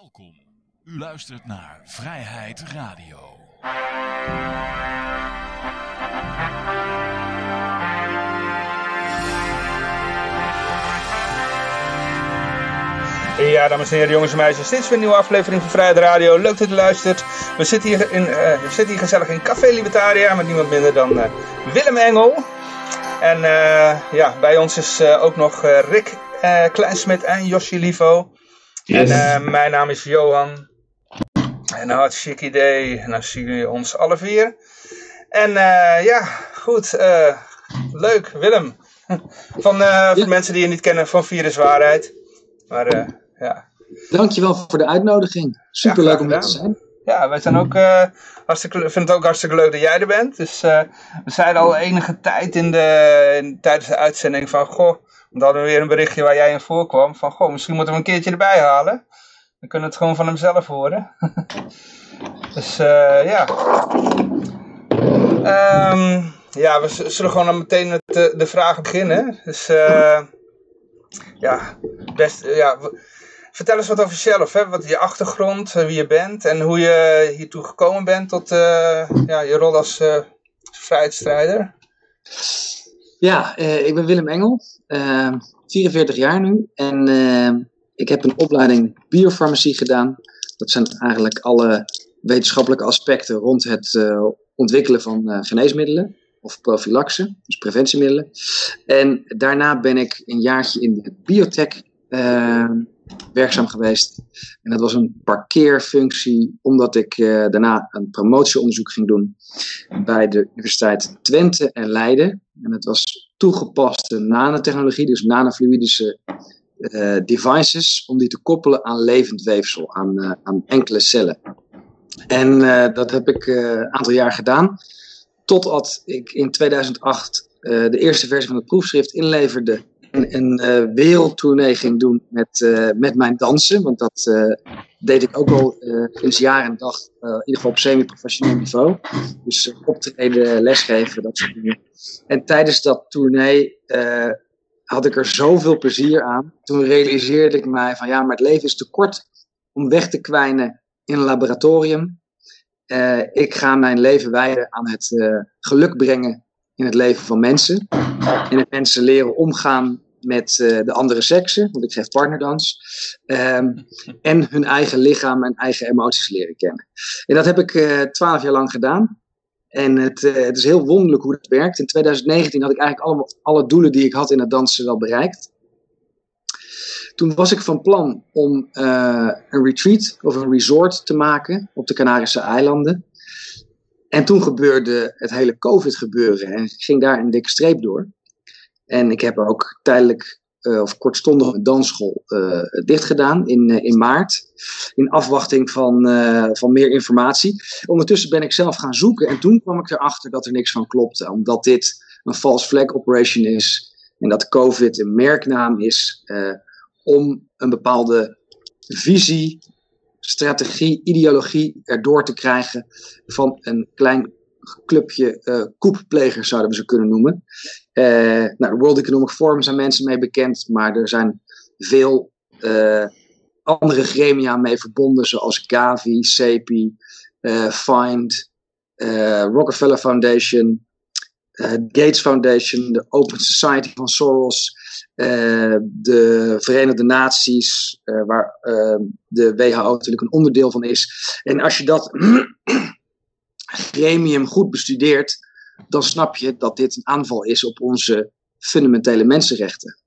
Welkom. U luistert naar Vrijheid Radio. Ja, dames en heren, jongens en meisjes, dit is weer een nieuwe aflevering van Vrijheid Radio. Leuk dat u luistert. We zitten hier, in, eh, hier gezellig in Café Libertaria met niemand minder dan eh, Willem Engel. En eh, ja, bij ons is ook nog Rick Kleinsmit en Josje Livo. Yes. En eh, mijn naam is Johan. En een hartstikke idee. En dan zien jullie ons alle vier. En eh, ja, goed. eh, leuk, Willem. Van, eh, voor mensen die je niet kennen, van Viruswaarheid. Maar eh, ja. Dankjewel voor de uitnodiging. Superleuk Ja, om hier te zijn. Ja, wij zijn ook eh, hartstikke, vinden het ook hartstikke leuk dat jij er bent. Dus eh, we zeiden al enige tijd in de, in, tijdens de uitzending van, goh, want hadden we weer een berichtje waar jij in voorkwam, van, goh, misschien moeten we een keertje erbij halen. Dan kunnen we het gewoon van hemzelf horen. dus eh, ja. Ehm, ja, we zullen gewoon dan meteen met de, de vragen beginnen. Dus eh, ja, best, ja, w- vertel eens wat over jezelf, hè? wat je achtergrond, eh, wie je bent en hoe je hiertoe gekomen bent tot eh, ja, je rol als eh vrijheidsstrijder. Ja, eh, ik ben Willem Engel, eh, 44 jaar nu. En eh, ik heb een opleiding biofarmacie gedaan. Dat zijn eigenlijk alle wetenschappelijke aspecten rond het eh, ontwikkelen van eh, geneesmiddelen. Of profylaxe, dus preventiemiddelen. En daarna ben ik een jaartje in de biotech eh, werkzaam geweest. En dat was een parkeerfunctie, omdat ik eh, daarna een promotieonderzoek ging doen bij de Universiteit Twente en Leiden. En het was toegepaste nanotechnologie, dus nanofluïdische eh, devices, om die te koppelen aan levend weefsel, aan, eh, aan enkele cellen. En eh, dat heb ik een aantal jaar gedaan, totdat ik in 2008 eh, de eerste versie van het proefschrift inleverde en een wereldtournee ging doen met, met mijn dansen. Want dat deed ik ook al eh sinds jaar en dag, eh, in ieder geval op semi-professioneel niveau. Dus eh, optreden, lesgeven, dat soort dingen. En tijdens dat tournee had ik er zoveel plezier aan. Toen realiseerde ik mij van ja, maar het leven is te kort om weg te kwijnen in een laboratorium. Ik ga mijn leven wijden aan het geluk brengen in het leven van mensen. En het mensen leren omgaan met eh, de andere seksen, want ik geef partnerdans. Ehm, en hun eigen lichaam en eigen emoties leren kennen. En dat heb ik eh, twaalf jaar lang gedaan. En het, eh, het is heel wonderlijk hoe het werkt. In 2019 had ik eigenlijk allemaal, alle doelen die ik had in het dansen wel bereikt. Toen was ik van plan om een retreat of een resort te maken op de Canarische eilanden. En toen gebeurde het hele COVID-gebeuren en ging daar een dikke streep door. En ik heb ook tijdelijk eh, of kortstondig een dansschool uh, dicht gedaan in, uh, in maart. In afwachting van, van meer informatie. Ondertussen ben ik zelf gaan zoeken en toen kwam ik erachter dat er niks van klopte. Omdat dit een false flag operation is en dat COVID een merknaam is om een bepaalde visie, strategie, ideologie erdoor te krijgen van een klein clubje uh, koepplegers zouden we ze kunnen noemen. Uh, nou, World Economic Forum zijn mensen mee bekend, maar er zijn veel uh, andere gremia mee verbonden, zoals Gavi, CEPI, Find, Rockefeller Foundation, Gates Foundation, de Open Society van Soros, de Verenigde Naties, waar de WHO natuurlijk een onderdeel van is. En als je dat gremium goed bestudeert, dan snap je dat dit een aanval is op onze fundamentele mensenrechten.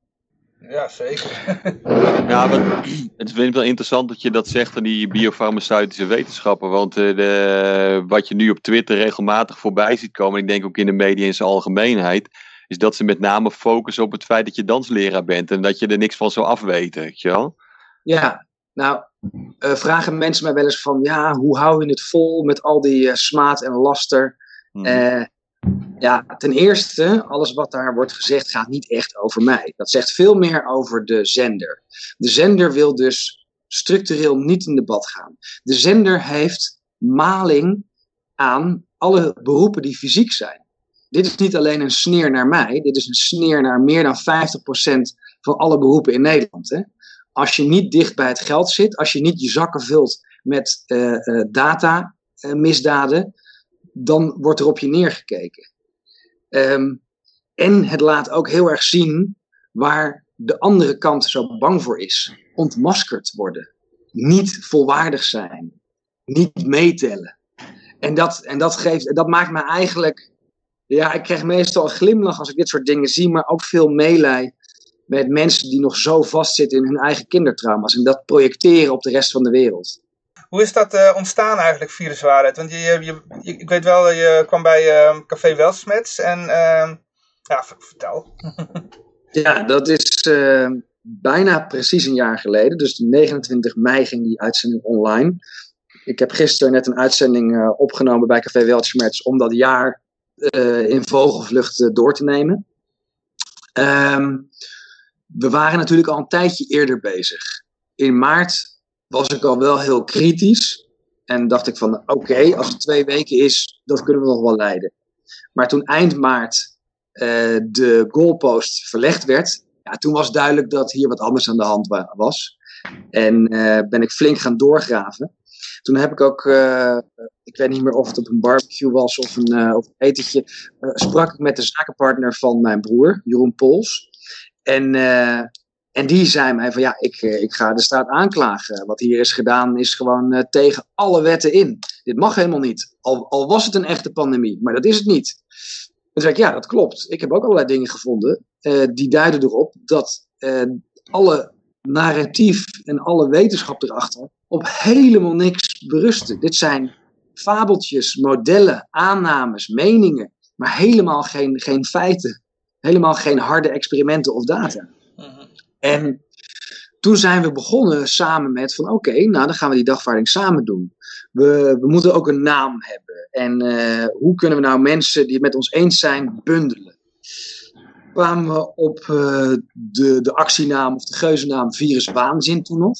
Ja, zeker. ja, maar het is wel interessant dat je dat zegt aan die biofarmaceutische wetenschappen. Want uh, de, wat je nu op Twitter regelmatig voorbij ziet komen, ik denk ook in de media in zijn algemeenheid, is dat ze met name focussen op het feit dat je dansleraar bent en dat je er niks van zou afweten, weet je wel? Ja, nou, uh, vragen mensen mij wel eens van, ja, hoe hou je het vol met al die uh, smaad en laster? Hmm. Uh, ja, ten eerste, alles wat daar wordt gezegd gaat niet echt over mij. Dat zegt veel meer over de zender. De zender wil dus structureel niet in debat gaan. De zender heeft maling aan alle beroepen die fysiek zijn. Dit is niet alleen een sneer naar mij, dit is een sneer naar meer dan 50% van alle beroepen in Nederland. Hè? Als je niet dicht bij het geld zit, als je niet je zakken vult met uh, data misdaden, dan wordt er op je neergekeken. Um, en het laat ook heel erg zien waar de andere kant zo bang voor is. Ontmaskerd worden. Niet volwaardig zijn. Niet meetellen. En dat, en dat, geeft, dat maakt me eigenlijk. Ja, ik krijg meestal een glimlach als ik dit soort dingen zie, maar ook veel meelij met mensen die nog zo vastzitten in hun eigen kindertrauma's en dat projecteren op de rest van de wereld. Hoe is dat uh, ontstaan eigenlijk, viruswaarheid? Want je, je, je, ik weet wel, je kwam bij uh, Café Welsmets en uh, ja, vertel. ja, dat is uh, bijna precies een jaar geleden. Dus 29 mei ging die uitzending online. Ik heb gisteren net een uitzending uh, opgenomen bij Café Welsmets om dat jaar uh, in vogelvlucht door te nemen. Um, we waren natuurlijk al een tijdje eerder bezig. In maart was ik al wel heel kritisch. En dacht ik van, oké, als het twee weken is, dat kunnen we nog wel leiden. Maar toen eind maart uh, de goalpost verlegd werd, ja, toen was duidelijk dat hier wat anders aan de hand was. En uh, ben ik flink gaan doorgraven. Toen heb ik ook, uh, ik weet niet meer of het op een barbecue was of een, of een etentje, sprak ik met de zakenpartner van mijn broer, Jeroen Pols. En, uh, en die zei mij van ja, ik, ik ga de staat aanklagen. Wat hier is gedaan is gewoon uh, tegen alle wetten in. Dit mag helemaal niet. Al, al was het een echte pandemie, maar dat is het niet. En toen zei ik ja, dat klopt. Ik heb ook allerlei dingen gevonden die duiden erop dat alle narratief en alle wetenschap erachter op helemaal niks berusten. Dit zijn fabeltjes, modellen, aannames, meningen, maar helemaal geen, geen feiten helemaal geen harde experimenten of data. En toen zijn we begonnen samen met van oké, nou dan gaan we die dagvaarding samen doen. We, we moeten ook een naam hebben. En uh, hoe kunnen we nou mensen die het met ons eens zijn bundelen? Kwamen we op uh, de, de actienaam of de geuzennaam Virus Waanzin toen nog.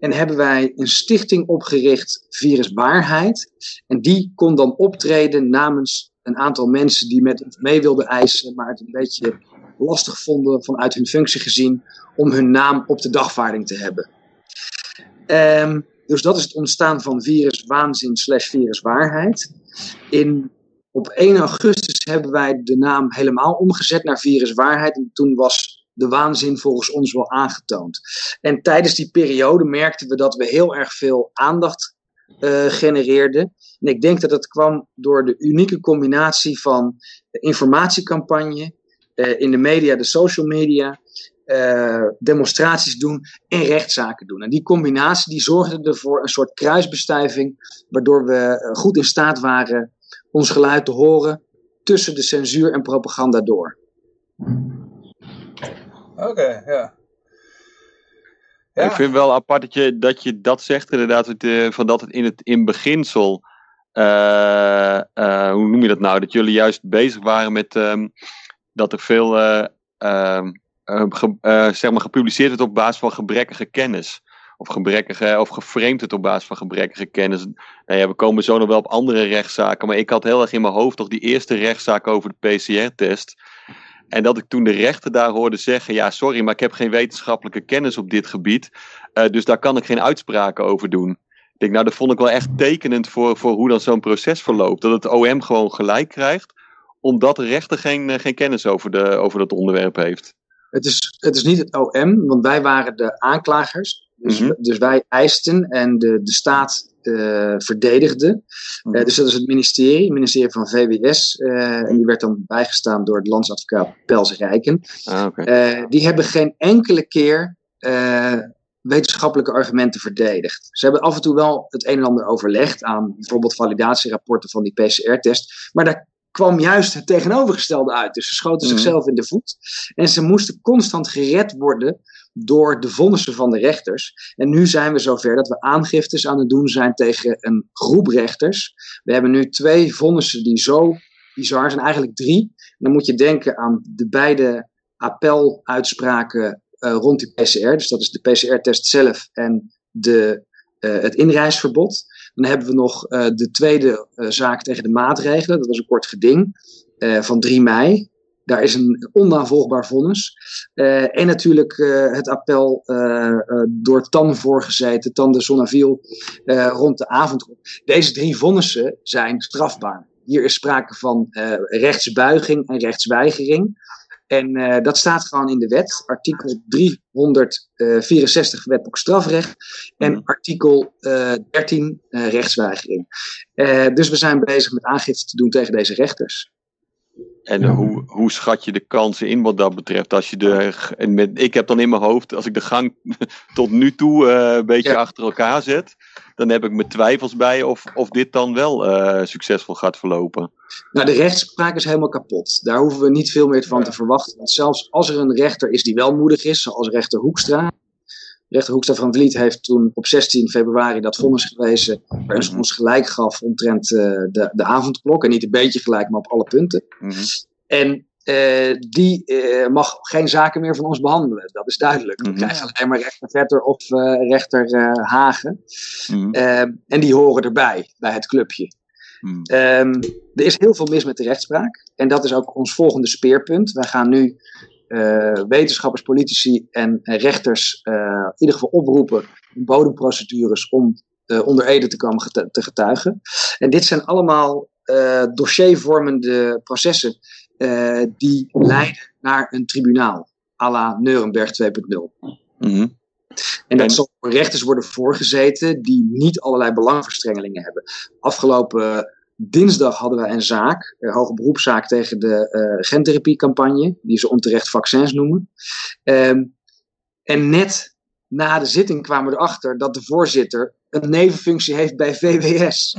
En hebben wij een stichting opgericht, Virus Waarheid. En die kon dan optreden namens een aantal mensen die met ons mee wilden eisen, maar het een beetje lastig vonden vanuit hun functie gezien om hun naam op de dagvaarding te hebben. Um, dus dat is het ontstaan van virus waanzin slash virus waarheid. In, op 1 augustus hebben wij de naam helemaal omgezet naar virus waarheid. En toen was de waanzin volgens ons wel aangetoond. En tijdens die periode merkten we dat we heel erg veel aandacht uh, genereerden. En ik denk dat dat kwam door de unieke combinatie van informatiecampagne, uh, in de media, de social media, uh, demonstraties doen en rechtszaken doen. En die combinatie die zorgde ervoor een soort kruisbestuiving, waardoor we goed in staat waren ons geluid te horen tussen de censuur en propaganda door. Oké, ja. Ik vind wel apart dat je dat, zegt, inderdaad, van dat het in het in beginsel uh, uh, hoe noem je dat nou? Dat jullie juist bezig waren met um, dat er veel ge, zeg maar gepubliceerd werd op basis van gebrekkige kennis. Of, gebrekkige, of geframed het op basis van gebrekkige kennis. Nou ja, we komen zo nog wel op andere rechtszaken. Maar ik had heel erg in mijn hoofd toch die eerste rechtszaak over de PCR-test. En dat ik toen de rechter daar hoorde zeggen: Ja, sorry, maar ik heb geen wetenschappelijke kennis op dit gebied. dus daar kan ik geen uitspraken over doen denk, nou, dat vond ik wel echt tekenend voor, voor hoe dan zo'n proces verloopt. Dat het OM gewoon gelijk krijgt, omdat de rechter geen, eh, geen kennis over, de, over dat onderwerp heeft. Het is, het is niet het OM, want wij waren de aanklagers. Dus, mhm. dus wij eisten en de, de staat uh, verdedigde. Mhm. Uh, dus dat is het ministerie, het ministerie van VWS. Uh, en die werd dan bijgestaan door de landsadvocaat Pels Rijken. Ah, okay. die hebben geen enkele keer wetenschappelijke argumenten verdedigd. Ze hebben af en toe wel het een en ander overlegd aan bijvoorbeeld validatierapporten van die PCR-test, maar daar kwam juist het tegenovergestelde uit. Dus ze schoten mhm. zichzelf in de voet en ze moesten constant gered worden door de vonnissen van de rechters. En nu zijn we zover dat we aangiftes aan het doen zijn tegen een groep rechters. We hebben nu twee vonnissen die zo bizar zijn, eigenlijk drie. dan moet je denken aan de beide appeluitspraken uh, rond die PCR. Dus dat is de PCR-test zelf en de, uh, het inreisverbod. Dan hebben we nog uh, de tweede zaak tegen de maatregelen. Dat was een kort geding van 3 mei. Daar is een onnavolgbaar vonnis. Uh, en natuurlijk uh, het appel uh, door Tan voorgezeten, Tan de Sonnaviel, rond de avondklok. Deze drie vonnissen zijn strafbaar. Hier is sprake van rechtsbuiging en rechtsweigering. En dat staat gewoon in de wet, artikel 364 wetboek strafrecht en mhm. artikel 13 rechtsweigering. dus we zijn bezig met aangifte te doen tegen deze rechters. En hoe, hoe schat je de kansen in wat dat betreft? Als je de, en met, ik heb dan in mijn hoofd, als ik de gang tot nu toe uh, een beetje achter elkaar zet, dan heb ik mijn twijfels bij of, of dit dan wel uh, succesvol gaat verlopen. Nou, de rechtspraak is helemaal kapot. Daar hoeven we niet veel meer van te verwachten. Want zelfs als er een rechter is die wel moedig is, zoals rechter Hoekstra, rechter Hoekstra van Vliet heeft toen op 16 februari dat vonnis gewezen, waar hij ons gelijk gaf omtrent uh, de, de avondklok. En niet een beetje gelijk, maar op alle punten. Mm -hmm. En uh, die uh, mag geen zaken meer van ons behandelen. Dat is duidelijk. We -hmm. krijgen alleen maar rechter Vetter of rechter Hagen. Mm -hmm. en die horen erbij, bij het clubje. Um, er is heel veel mis met de rechtspraak. En dat is ook ons volgende speerpunt. Wij gaan nu uh, wetenschappers, politici en rechters uh, in ieder geval oproepen in bodemprocedures om uh, onder Ede te komen getu te getuigen. En dit zijn allemaal dossiervormende processen die leiden naar een tribunaal, à la Nuremberg 2.0. Mm -hmm. En dat zal rechters worden voorgezeten die niet allerlei belangverstrengelingen hebben. Afgelopen Dinsdag hadden wij een zaak, een hoge beroepszaak tegen de uh, gentherapiecampagne, die ze onterecht vaccins noemen. Um, en net na de zitting kwamen we erachter dat de voorzitter een nevenfunctie heeft bij VWS.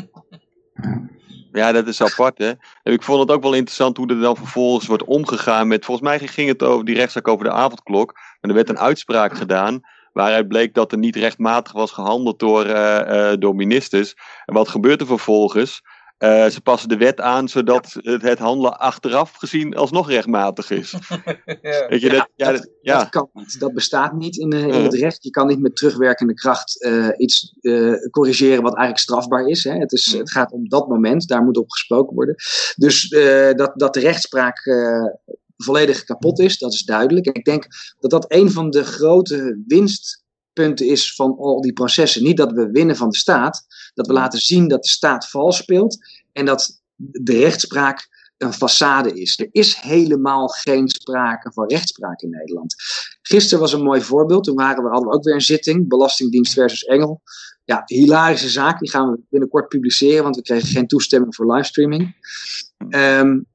Ja, dat is apart, hè. Ik vond het ook wel interessant hoe er dan vervolgens wordt omgegaan met... Volgens mij ging het over die rechtszaak over de avondklok. En er werd een uitspraak gedaan waaruit bleek dat er niet rechtmatig was gehandeld door, uh, uh, door ministers. En wat gebeurt er vervolgens? Uh, ze passen de wet aan zodat het, het, handelen achteraf gezien alsnog rechtmatig is. ja. Weet je, dat, ja, dat, ja. dat, kan niet. Dat bestaat niet in, in het recht. Je kan niet met terugwerkende kracht uh, iets uh, corrigeren wat eigenlijk strafbaar is. Hè. Het, is het gaat om dat moment, daar moet op gesproken worden. Dus dat, dat de rechtspraak volledig kapot is, dat is duidelijk. En ik denk dat dat een van de grote winstpunten is van al die processen. Niet dat we winnen van de staat, dat we laten zien dat de staat vals speelt en dat de rechtspraak een façade is. Er is helemaal geen sprake van rechtspraak in Nederland. Gisteren was een mooi voorbeeld. Toen waren we, hadden we ook weer een zitting, Belastingdienst versus Engel. Ja, hilarische zaak. Die gaan we binnenkort publiceren, want we kregen geen toestemming voor livestreaming. Um,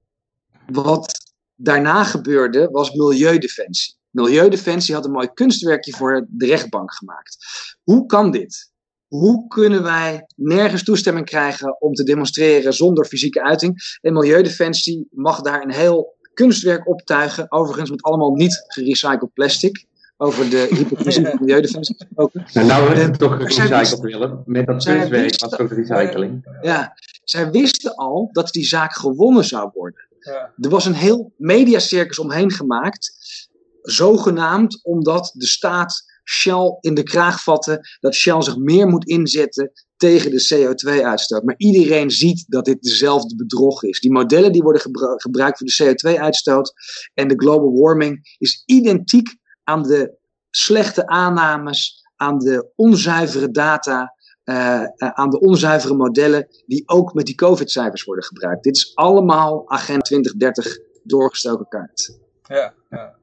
wat daarna gebeurde, was Milieudefensie. Milieudefensie had een mooi kunstwerkje voor de rechtbank gemaakt. Hoe kan dit? hoe kunnen wij nergens toestemming krijgen om te demonstreren zonder fysieke uiting? En Milieudefensie mag daar een heel kunstwerk optuigen, overigens met allemaal niet gerecycled plastic. Over de hypocrisie van Milieudefensie gesproken. Nou, nou hebben we toch gerecycled willen, met dat kunstwerk als ook recycling. Ja, zij wisten al dat die zaak gewonnen zou worden. Ja. Er was een heel mediacircus omheen gemaakt, zogenaamd omdat de staat Shell in de kraag vatten. Dat Shell zich meer moet inzetten tegen de CO2-uitstoot. Maar iedereen ziet dat dit dezelfde bedrog is. Die modellen die worden gebruikt voor de CO2-uitstoot en de global warming is identiek aan de slechte aannames, aan de onzuivere data, uh, aan de onzuivere modellen die ook met die COVID-cijfers worden gebruikt. Dit is allemaal Agent 2030 doorgestoken kaart. Ja, ja.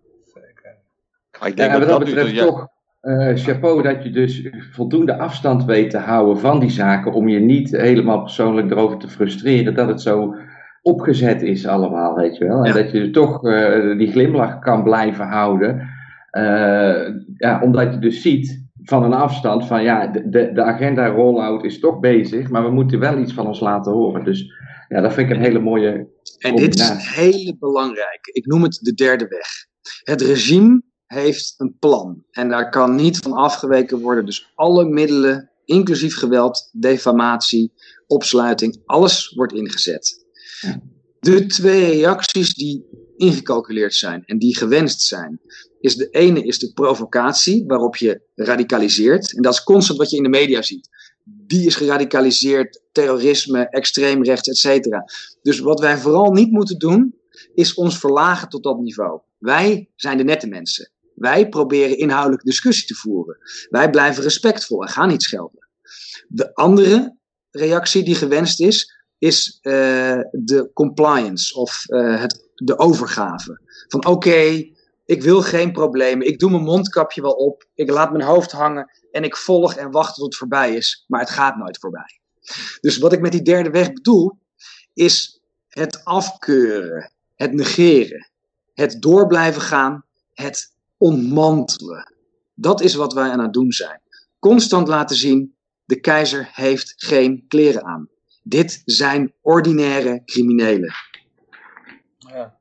Ik denk ja, dat, dat betreft toch uh, chapeau dat je dus voldoende afstand weet te houden van die zaken om je niet helemaal persoonlijk erover te frustreren dat het zo opgezet is allemaal, weet je wel. En dat je toch uh, die glimlach kan blijven houden, uh, ja, omdat je dus ziet van een afstand van ja, de, de agenda rollout is toch bezig, maar we moeten wel iets van ons laten horen. Dus ja, dat vind ik een hele mooie En dit is een hele belangrijke. Ik noem het de derde weg. Het regime heeft een plan. En daar kan niet van afgeweken worden. Dus alle middelen, inclusief geweld, defamatie, opsluiting, alles wordt ingezet. De twee reacties die ingecalculeerd zijn en die gewenst zijn, is de ene is de provocatie, waarop je radicaliseert. En dat is constant wat je in de media ziet. Die is geradicaliseerd, terrorisme, extreemrechts, et cetera. Dus wat wij vooral niet moeten doen, is ons verlagen tot dat niveau. Wij zijn de nette mensen. Wij proberen inhoudelijk discussie te voeren. Wij blijven respectvol en gaan niet schelden. De andere reactie die gewenst is, is uh, de compliance of uh, het, de overgave. Van oké, ik wil geen problemen. Ik doe mijn mondkapje wel op. Ik laat mijn hoofd hangen. En ik volg en wacht tot het voorbij is. Maar het gaat nooit voorbij. Dus wat ik met die derde weg bedoel, is het afkeuren, het negeren, het door blijven gaan, het ontmantelen. Dat is wat wij aan het doen zijn. Constant laten zien, de keizer heeft geen kleren aan. Dit zijn ordinaire criminelen. Ja.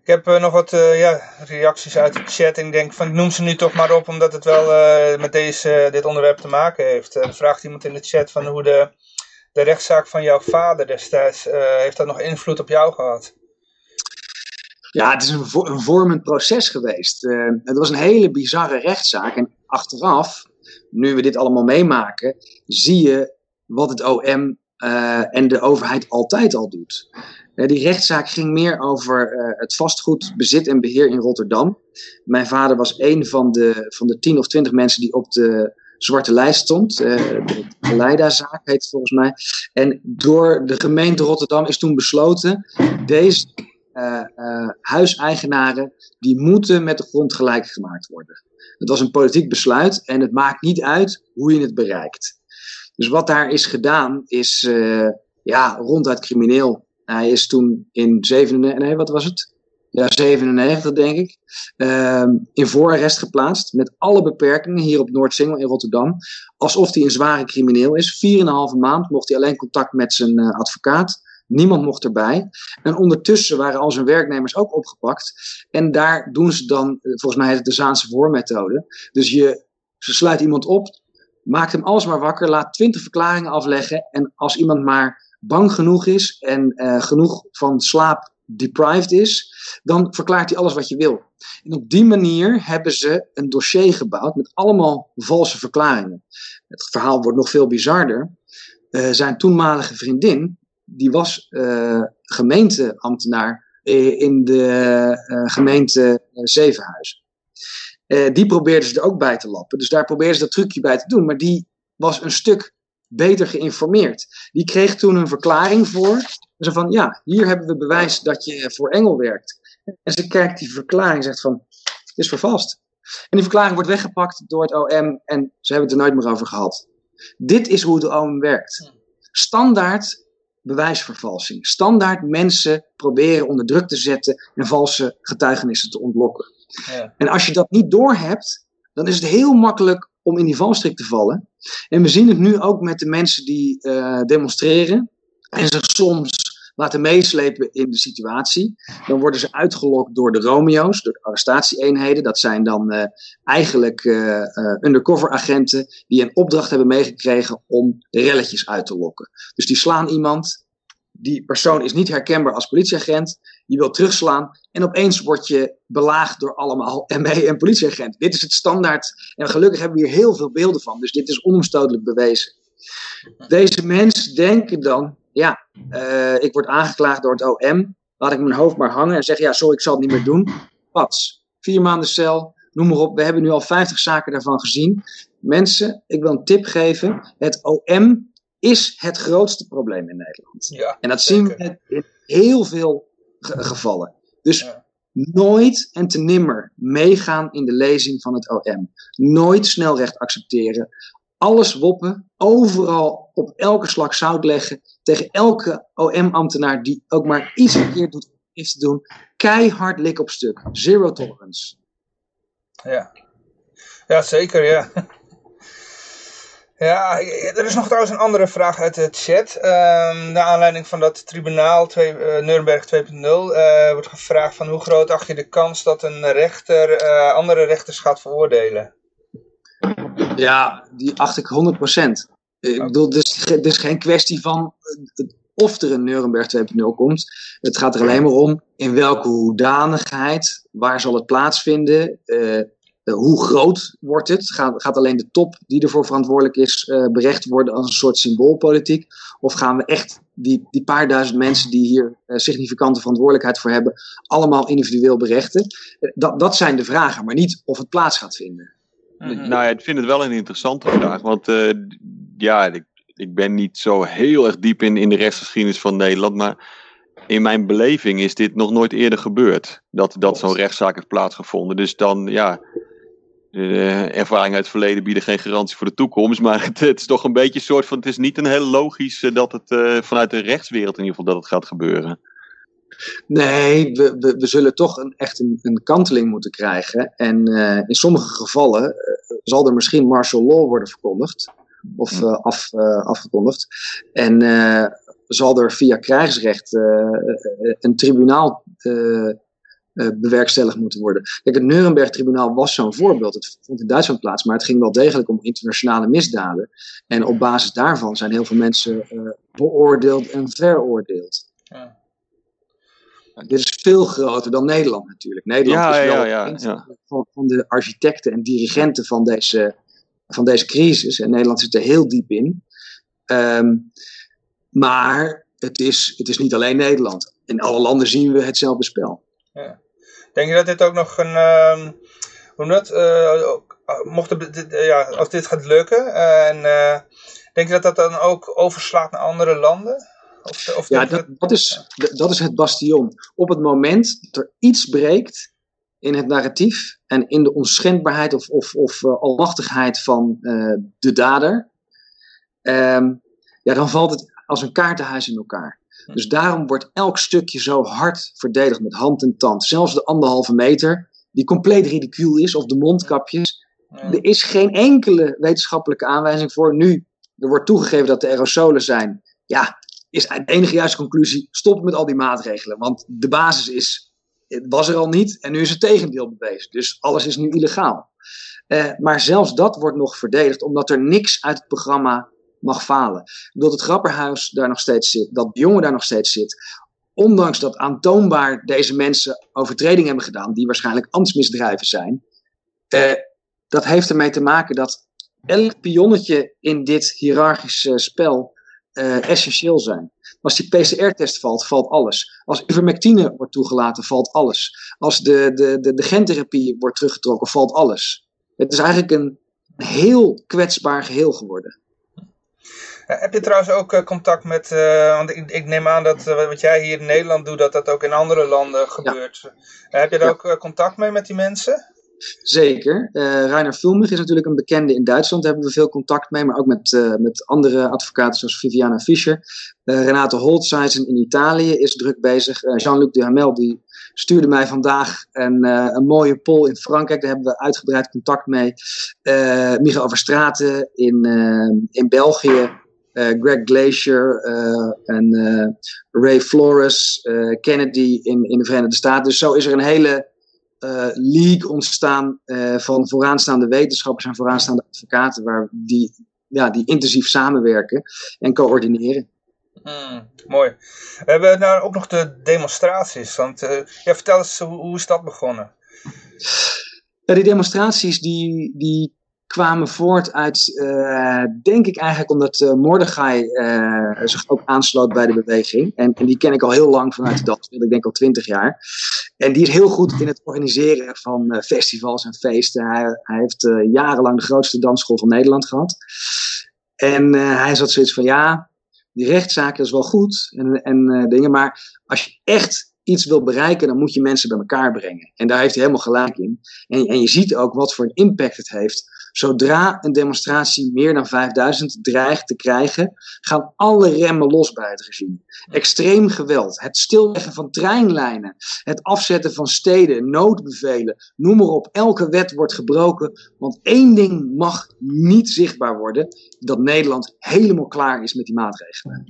Ik heb uh, nog wat uh, ja, reacties uit de chat en ik denk van ik noem ze nu toch maar op omdat het wel uh, met deze, dit onderwerp te maken heeft. er vraagt iemand in de chat van hoe de, de rechtszaak van jouw vader destijds, heeft dat nog invloed op jou gehad? Ja, het is een, een vormend proces geweest. het was een hele bizarre rechtszaak en achteraf, nu we dit allemaal meemaken, zie je wat het OM en de overheid altijd al doet. Uh, die rechtszaak ging meer over het vastgoedbezit en beheer in Rotterdam. Mijn vader was een van de, van de tien of twintig mensen die op de zwarte lijst stond. De Leida-zaak heet volgens mij. En door de gemeente Rotterdam is toen besloten: deze huiseigenaren die moeten met de grond gelijk gemaakt worden. Het was een politiek besluit en het maakt niet uit hoe je het bereikt. Dus wat daar is gedaan is ja, ronduit crimineel. Hij is toen in 97, nee, wat was het? Ja, 97 denk ik. Uh, in voorarrest geplaatst met alle beperkingen hier op Noordsingel in Rotterdam. Alsof hij een zware crimineel is. 4,5 maand mocht hij alleen contact met zijn uh, advocaat. Niemand mocht erbij. En ondertussen waren al zijn werknemers ook opgepakt. En daar doen ze dan, eh, volgens mij de Zaanse voormethode. Dus je, ze sluit iemand op, maakt hem alles maar wakker, laat 20 verklaringen afleggen. En als iemand maar bang genoeg is en uh, genoeg van slaap deprived is, dan verklaart hij alles wat je wil. En op die manier hebben ze een dossier gebouwd met allemaal valse verklaringen. Het verhaal wordt nog veel bizarder. Uh, zijn toenmalige vriendin, die was uh, gemeenteambtenaar in de gemeente Zevenhuizen. die probeerden ze er ook bij te lappen. Dus daar probeerden ze dat trucje bij te doen. Maar die was een stuk beter geïnformeerd. Die kreeg toen een verklaring voor. Ze van, ja, hier hebben we bewijs dat je voor Engel werkt. En ze kijkt die verklaring en zegt van, het is vervalst. En die verklaring wordt weggepakt door het OM en ze hebben het er nooit meer over gehad. Dit is hoe het OM werkt. Standaard bewijsvervalsing. Standaard mensen proberen onder druk te zetten en valse getuigenissen te ontlokken. Ja. En als je dat niet doorhebt, dan is het heel makkelijk om in die valstrik te vallen. En we zien het nu ook met de mensen die uh, demonstreren en zich soms laten meeslepen in de situatie. Dan worden ze uitgelokt door de Romeo's, door de arrestatieeenheden. Dat zijn dan uh, eigenlijk uh, undercover agenten die een opdracht hebben meegekregen om relletjes uit te lokken. Dus die slaan iemand. Die persoon is niet herkenbaar als politieagent je wilt terugslaan en opeens word je belaagd door allemaal ME en politieagenten. Dit is het standaard en gelukkig hebben we hier heel veel beelden van, dus dit is onomstotelijk bewezen. Deze mensen denken dan, ja, uh, ik word aangeklaagd door het OM, laat ik mijn hoofd maar hangen en zeg, ja, sorry, ik zal het niet meer doen. Wat? Vier maanden cel, noem maar op, we hebben nu al 50 zaken daarvan gezien. Mensen, ik wil een tip geven, het OM is het grootste probleem in Nederland. Ja, en dat zien we in heel veel gevallen. Dus nooit en te nimmer meegaan in de lezing van het OM. Nooit snelrecht accepteren. Alles woppen, overal op elke slag zout leggen. Tegen elke OM-ambtenaar die ook maar iets verkeerd doet, is te doen. Keihard lik op stuk. Zero tolerance. Ja, ja zeker, ja. Ja, er is nog trouwens een andere vraag uit de chat. Um, naar aanleiding van dat tribunaal 2, uh, Nuremberg 2.0 uh, wordt gevraagd van hoe groot acht je de kans dat een rechter uh, andere rechters gaat veroordelen? Ja, die acht ik 100%. Ik bedoel, dus het is geen kwestie van of er een Nuremberg 2.0 komt. Het gaat er alleen maar om in welke hoedanigheid, waar zal het plaatsvinden, uh, hoe groot wordt het? Gaat, gaat, alleen de top die ervoor verantwoordelijk is uh, berecht worden als een soort symboolpolitiek? Of gaan we echt die, die paar duizend mensen die hier uh, significante verantwoordelijkheid voor hebben, allemaal individueel berechten? dat, dat zijn de vragen, maar niet of het plaats gaat vinden. Mm -hmm. Nou ja, ik vind het wel een interessante vraag, want ja, ik, ik ben niet zo heel erg diep in, in de rechtsgeschiedenis van Nederland, maar in mijn beleving is dit nog nooit eerder gebeurd. Dat, dat zo'n rechtszaak heeft plaatsgevonden. Dus dan, ja, de ervaring uit het verleden bieden geen garantie voor de toekomst. Maar het, het, is toch een beetje een soort van, het is niet een heel logisch uh, dat het uh, vanuit de rechtswereld in ieder geval dat het gaat gebeuren. Nee, we, we, we zullen toch een, echt een, een, kanteling moeten krijgen. En uh, in sommige gevallen zal er misschien martial law worden verkondigd. Of af, afgekondigd. En zal er via krijgsrecht een tribunaal bewerkstelligd moeten worden. Kijk, het Nuremberg-tribunaal was zo'n voorbeeld. Het vond in Duitsland plaats, maar het ging wel degelijk om internationale misdaden. En op basis daarvan zijn heel veel mensen beoordeeld en veroordeeld. Ja. Dit is veel groter dan Nederland natuurlijk. Nederland ja, is wel ja, ja, van, van, de architecten en dirigenten van deze, van deze crisis. En Nederland zit er heel diep in. Um, maar het is, het is niet alleen Nederland. In alle landen zien we hetzelfde spel. Ja. Denk je dat dit ook nog een, uh, hoe dat, uh, mocht het, dit, uh, ja, als dit gaat lukken, en uh, denk je dat dat dan ook overslaat naar andere landen? Of, of ja, dat, dat, is, dat is het bastion. Op het moment dat er iets breekt in het narratief en in de onschendbaarheid of, of, of almachtigheid van de dader, um, ja, dan valt het als een kaartenhuis in elkaar. Dus daarom wordt elk stukje zo hard verdedigd met hand en tand. Zelfs de anderhalve meter, die compleet ridicuul is, of de mondkapjes. Er is geen enkele wetenschappelijke aanwijzing voor. Nu, er wordt toegegeven dat de aerosolen zijn. Ja, is de enige juiste conclusie. Stop met al die maatregelen. Want de basis is, het was er al niet en nu is het tegendeel bewezen. Dus alles is nu illegaal. Uh, maar zelfs dat wordt nog verdedigd, omdat er niks uit het programma mag falen. Dat het grapperhuis daar nog steeds zit, dat de jongen daar nog steeds zit. Ondanks dat aantoonbaar deze mensen overtredingen hebben gedaan, die waarschijnlijk ambtsmisdrijven zijn. Eh, dat heeft ermee te maken dat elk pionnetje in dit hiërarchische spel uh, essentieel zijn. Als die PCR-test valt, valt alles. Als ivermectine wordt toegelaten, valt alles. Als de, de, de, de gentherapie wordt teruggetrokken, valt alles. Het is eigenlijk een heel kwetsbaar geheel geworden. Uh, heb je trouwens ook uh, contact met, uh, want ik, ik, neem aan dat wat jij hier in Nederland doet, dat dat ook in andere landen gebeurt. Ja. heb je daar ja. ook contact mee met die mensen? Zeker. Rainer Fulmich is natuurlijk een bekende in Duitsland, daar hebben we veel contact mee, maar ook met, met andere advocaten zoals Viviana Fischer. Renate Holtzeisen in Italië is druk bezig. Jean-Luc Duhamel die stuurde mij vandaag een, een mooie poll in Frankrijk, daar hebben we uitgebreid contact mee. Michael Verstraten in, in België. Uh, Greg Glacier uh, en uh, Ray Flores, Kennedy in, in de Verenigde Staten. Dus zo is er een hele league ontstaan van vooraanstaande wetenschappers en vooraanstaande advocaten, waar die, ja, die intensief samenwerken en coördineren. Hmm, mooi. We hebben nou ook nog de demonstraties. Want, ja, vertel eens, hoe, hoe is dat begonnen? Ja, die demonstraties die, die kwamen voort uit, uh, denk ik eigenlijk omdat uh, Mordechai uh, zich ook aansloot bij de beweging. En, en, die ken ik al heel lang vanuit de ik denk al twintig jaar. En die is heel goed in het organiseren van festivals en feesten. Hij, hij heeft jarenlang de grootste dansschool van Nederland gehad. En hij zat zoiets van, ja, die rechtszaken is wel goed en, en dingen, maar als je echt iets wil bereiken, dan moet je mensen bij elkaar brengen. En daar heeft hij helemaal gelijk in. En, en je ziet ook wat voor een impact het heeft Zodra een demonstratie meer dan 5000 dreigt te krijgen, gaan alle remmen los bij het regime. Extreem geweld, het stilleggen van treinlijnen, het afzetten van steden, noodbevelen, noem maar op. Elke wet wordt gebroken, want één ding mag niet zichtbaar worden: dat Nederland helemaal klaar is met die maatregelen.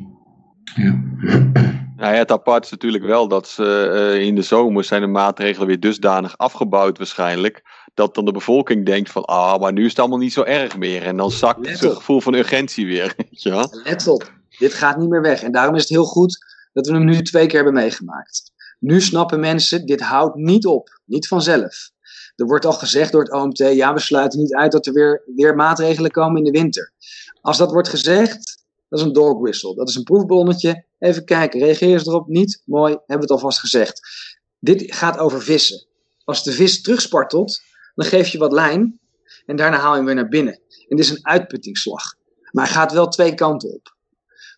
Ja. Nou ja, het apart is natuurlijk wel dat ze uh, in de zomer zijn de maatregelen weer dusdanig afgebouwd waarschijnlijk dat dan de bevolking denkt van, ah, maar nu is het allemaal niet zo erg meer. En dan zakt het gevoel van urgentie weer. Ja? Let op, dit gaat niet meer weg. En daarom is het heel goed dat we hem nu twee keer hebben meegemaakt. Nu snappen mensen, dit houdt niet op, niet vanzelf. Er wordt al gezegd door het OMT, ja, we sluiten niet uit dat er weer, weer maatregelen komen in de winter. Als dat wordt gezegd, dat is een dog whistle. Dat is een proefballonnetje. Even kijken, reageer ze erop? Niet? Mooi, hebben we het alvast gezegd. Dit gaat over vissen. Als de vis terugspartelt, dan geef je wat lijn en daarna haal je hem weer naar binnen. En dit is een uitputtingsslag. Maar hij gaat wel twee kanten op.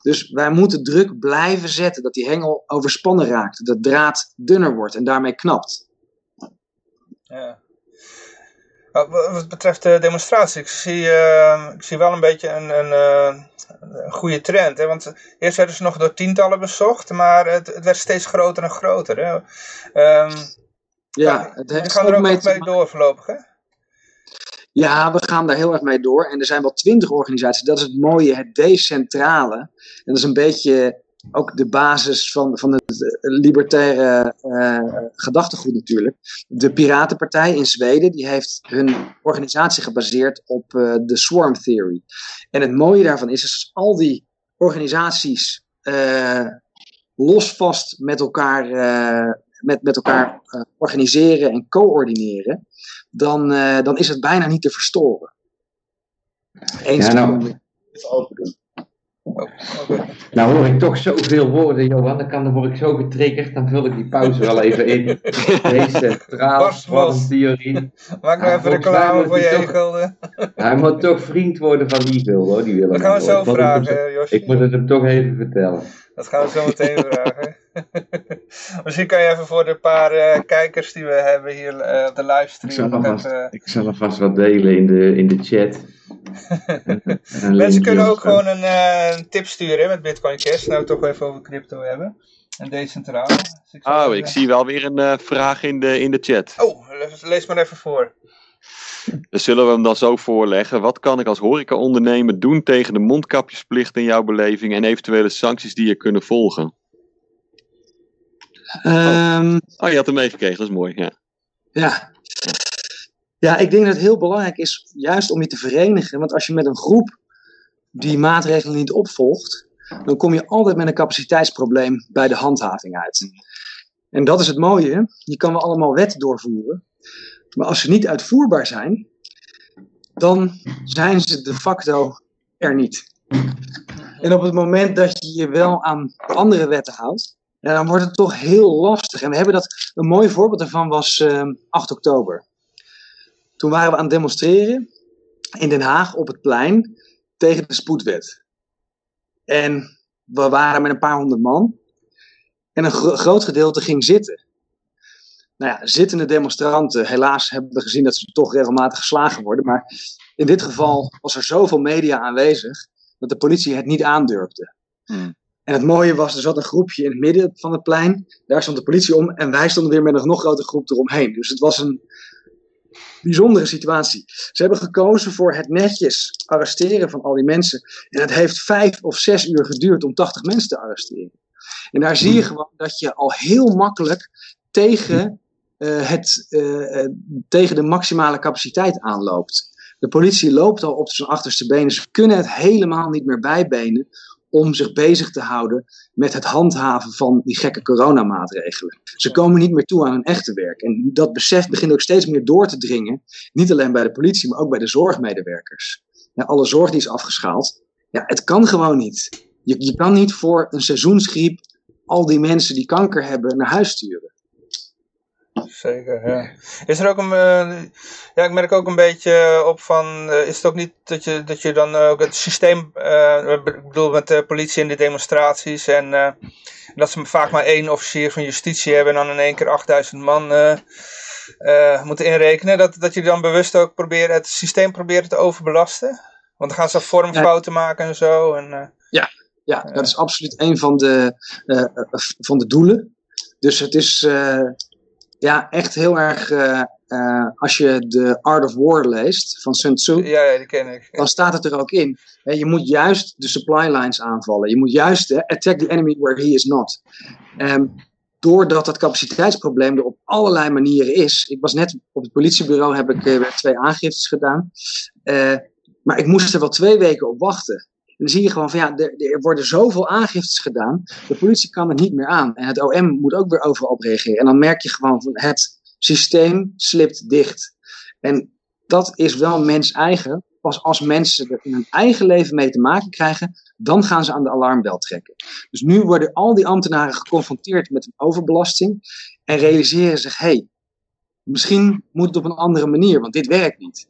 Dus wij moeten druk blijven zetten dat die hengel overspannen raakt. Dat draad dunner wordt en daarmee knapt. Ja. Wat betreft de demonstratie, ik zie, uh, ik zie wel een beetje een, een, uh, een, goede trend. Hè? Want eerst werden ze nog door tientallen bezocht, maar het, het werd steeds groter en groter. Hè? Um, ja, het heeft gaan er ook mee, mee door voorlopig, hè? Ja, we gaan daar heel erg mee door. En er zijn wel twintig organisaties. Dat is het mooie, het decentrale. En dat is een beetje ook de basis van, van het libertaire uh, gedachtegoed natuurlijk. De Piratenpartij in Zweden die heeft hun organisatie gebaseerd op uh, de Swarm Theory. En het mooie daarvan is, is als al die organisaties uh, losvast met elkaar, met, met elkaar organiseren en coördineren, dan, dan is het bijna niet te verstoren. Eens ja, nou, doen. Nou hoor ik toch zoveel woorden, Johan. Dan, kan, dan word ik zo getriggerd. Dan vul ik die pauze wel even in. Deze theorie. Maak nou even reclame voor je gulden. Hij moet toch vriend worden van die hoor. Die dat gaan we zo vragen, Josje. Ik moet het hem toch even vertellen. Dat gaan we zo meteen vragen. Misschien kan je even voor de paar uh, kijkers die we hebben hier uh, op de livestream. Ik zal, alvast, even... ik zal alvast wat delen in de, in de chat. Mensen kunnen ook gewoon een, uh, een, tip sturen met Bitcoin Cash. Nou, we toch even over crypto hebben. En decentraal. Dus ik oh, ik zie wel weer een vraag in de, in de chat. Oh, lees maar even voor. Zullen we hem dan zo voorleggen. Wat kan ik als horecaondernemer doen tegen de mondkapjesplicht in jouw beleving en eventuele sancties die je kunnen volgen? Um, oh. je had hem meegekregen, dat is mooi. Ja. ja. Ja, ik denk dat het heel belangrijk is juist om je te verenigen. Want als je met een groep die maatregelen niet opvolgt, dan kom je altijd met een capaciteitsprobleem bij de handhaving uit. En dat is het mooie. Je kan wel allemaal wetten doorvoeren. Maar als ze niet uitvoerbaar zijn, dan zijn ze de facto er niet. En op het moment dat je je wel aan andere wetten houdt, dan wordt het toch heel lastig. En we hebben dat, een mooi voorbeeld daarvan was uh, ehm, 8 oktober. Toen waren we aan het demonstreren in Den Haag op het plein tegen de spoedwet. En we waren met een paar honderd man. En een groot gedeelte ging zitten nou ja, zittende demonstranten, helaas hebben we gezien dat ze toch regelmatig geslagen worden. Maar in dit geval was er zoveel media aanwezig dat de politie het niet aandurfde. Hmm. En het mooie was, er zat een groepje in het midden van het plein. Daar stond de politie om en wij stonden weer met een nog grotere groep eromheen. Dus het was een bijzondere situatie. Ze hebben gekozen voor het netjes arresteren van al die mensen. En het heeft vijf of zes uur geduurd om 80 mensen te arresteren. En daar zie je hmm. gewoon dat je al heel makkelijk tegen uh, het uh, tegen de maximale capaciteit aanloopt. De politie loopt al op zijn achterste benen. Ze kunnen het helemaal niet meer bijbenen om zich bezig te houden met het handhaven van die gekke coronamaatregelen. Ze komen niet meer toe aan hun echte werk. En dat besef begint ook steeds meer door te dringen. Niet alleen bij de politie, maar ook bij de zorgmedewerkers. Ja, alle zorg die is afgeschaald. Ja, het kan gewoon niet. Je, je kan niet voor een seizoensgriep al die mensen die kanker hebben naar huis sturen. Zeker, ja. Is er ook een, uh, ja, ik merk ook een beetje op van, uh, is het ook niet dat je, dat je dan ook het systeem, uh, ik bedoel met de politie en de demonstraties en dat ze vaak maar één officier van justitie hebben en dan in één keer 8000 man moeten inrekenen, dat, dat je dan bewust ook probeert, het systeem probeert te overbelasten? Want dan gaan ze vormfouten maken en zo. En, ja, ja, dat is absoluut een van de, van de doelen. Dus het is, ja, echt heel erg. Uh, uh, als je de Art of War leest van Sun Tzu, ja, ja, die ken ik. dan staat het er ook in. je moet juist de supply lines aanvallen. Je moet juist attack the enemy where he is not. Um, doordat dat capaciteitsprobleem er op allerlei manieren is. Ik was net op het politiebureau, heb ik twee aangiftes gedaan. maar ik moest er wel twee weken op wachten. Dan zie je gewoon van ja, er, er, worden zoveel aangiftes gedaan. De politie kan het niet meer aan. En het OM moet ook weer overal op reageren. En dan merk je gewoon van het systeem slipt dicht. En dat is wel mens eigen. Pas als mensen er in hun eigen leven mee te maken krijgen, dan gaan ze aan de alarmbel trekken. Dus nu worden al die ambtenaren geconfronteerd met een overbelasting en realiseren zich: hé, hey, misschien moet het op een andere manier, want dit werkt niet.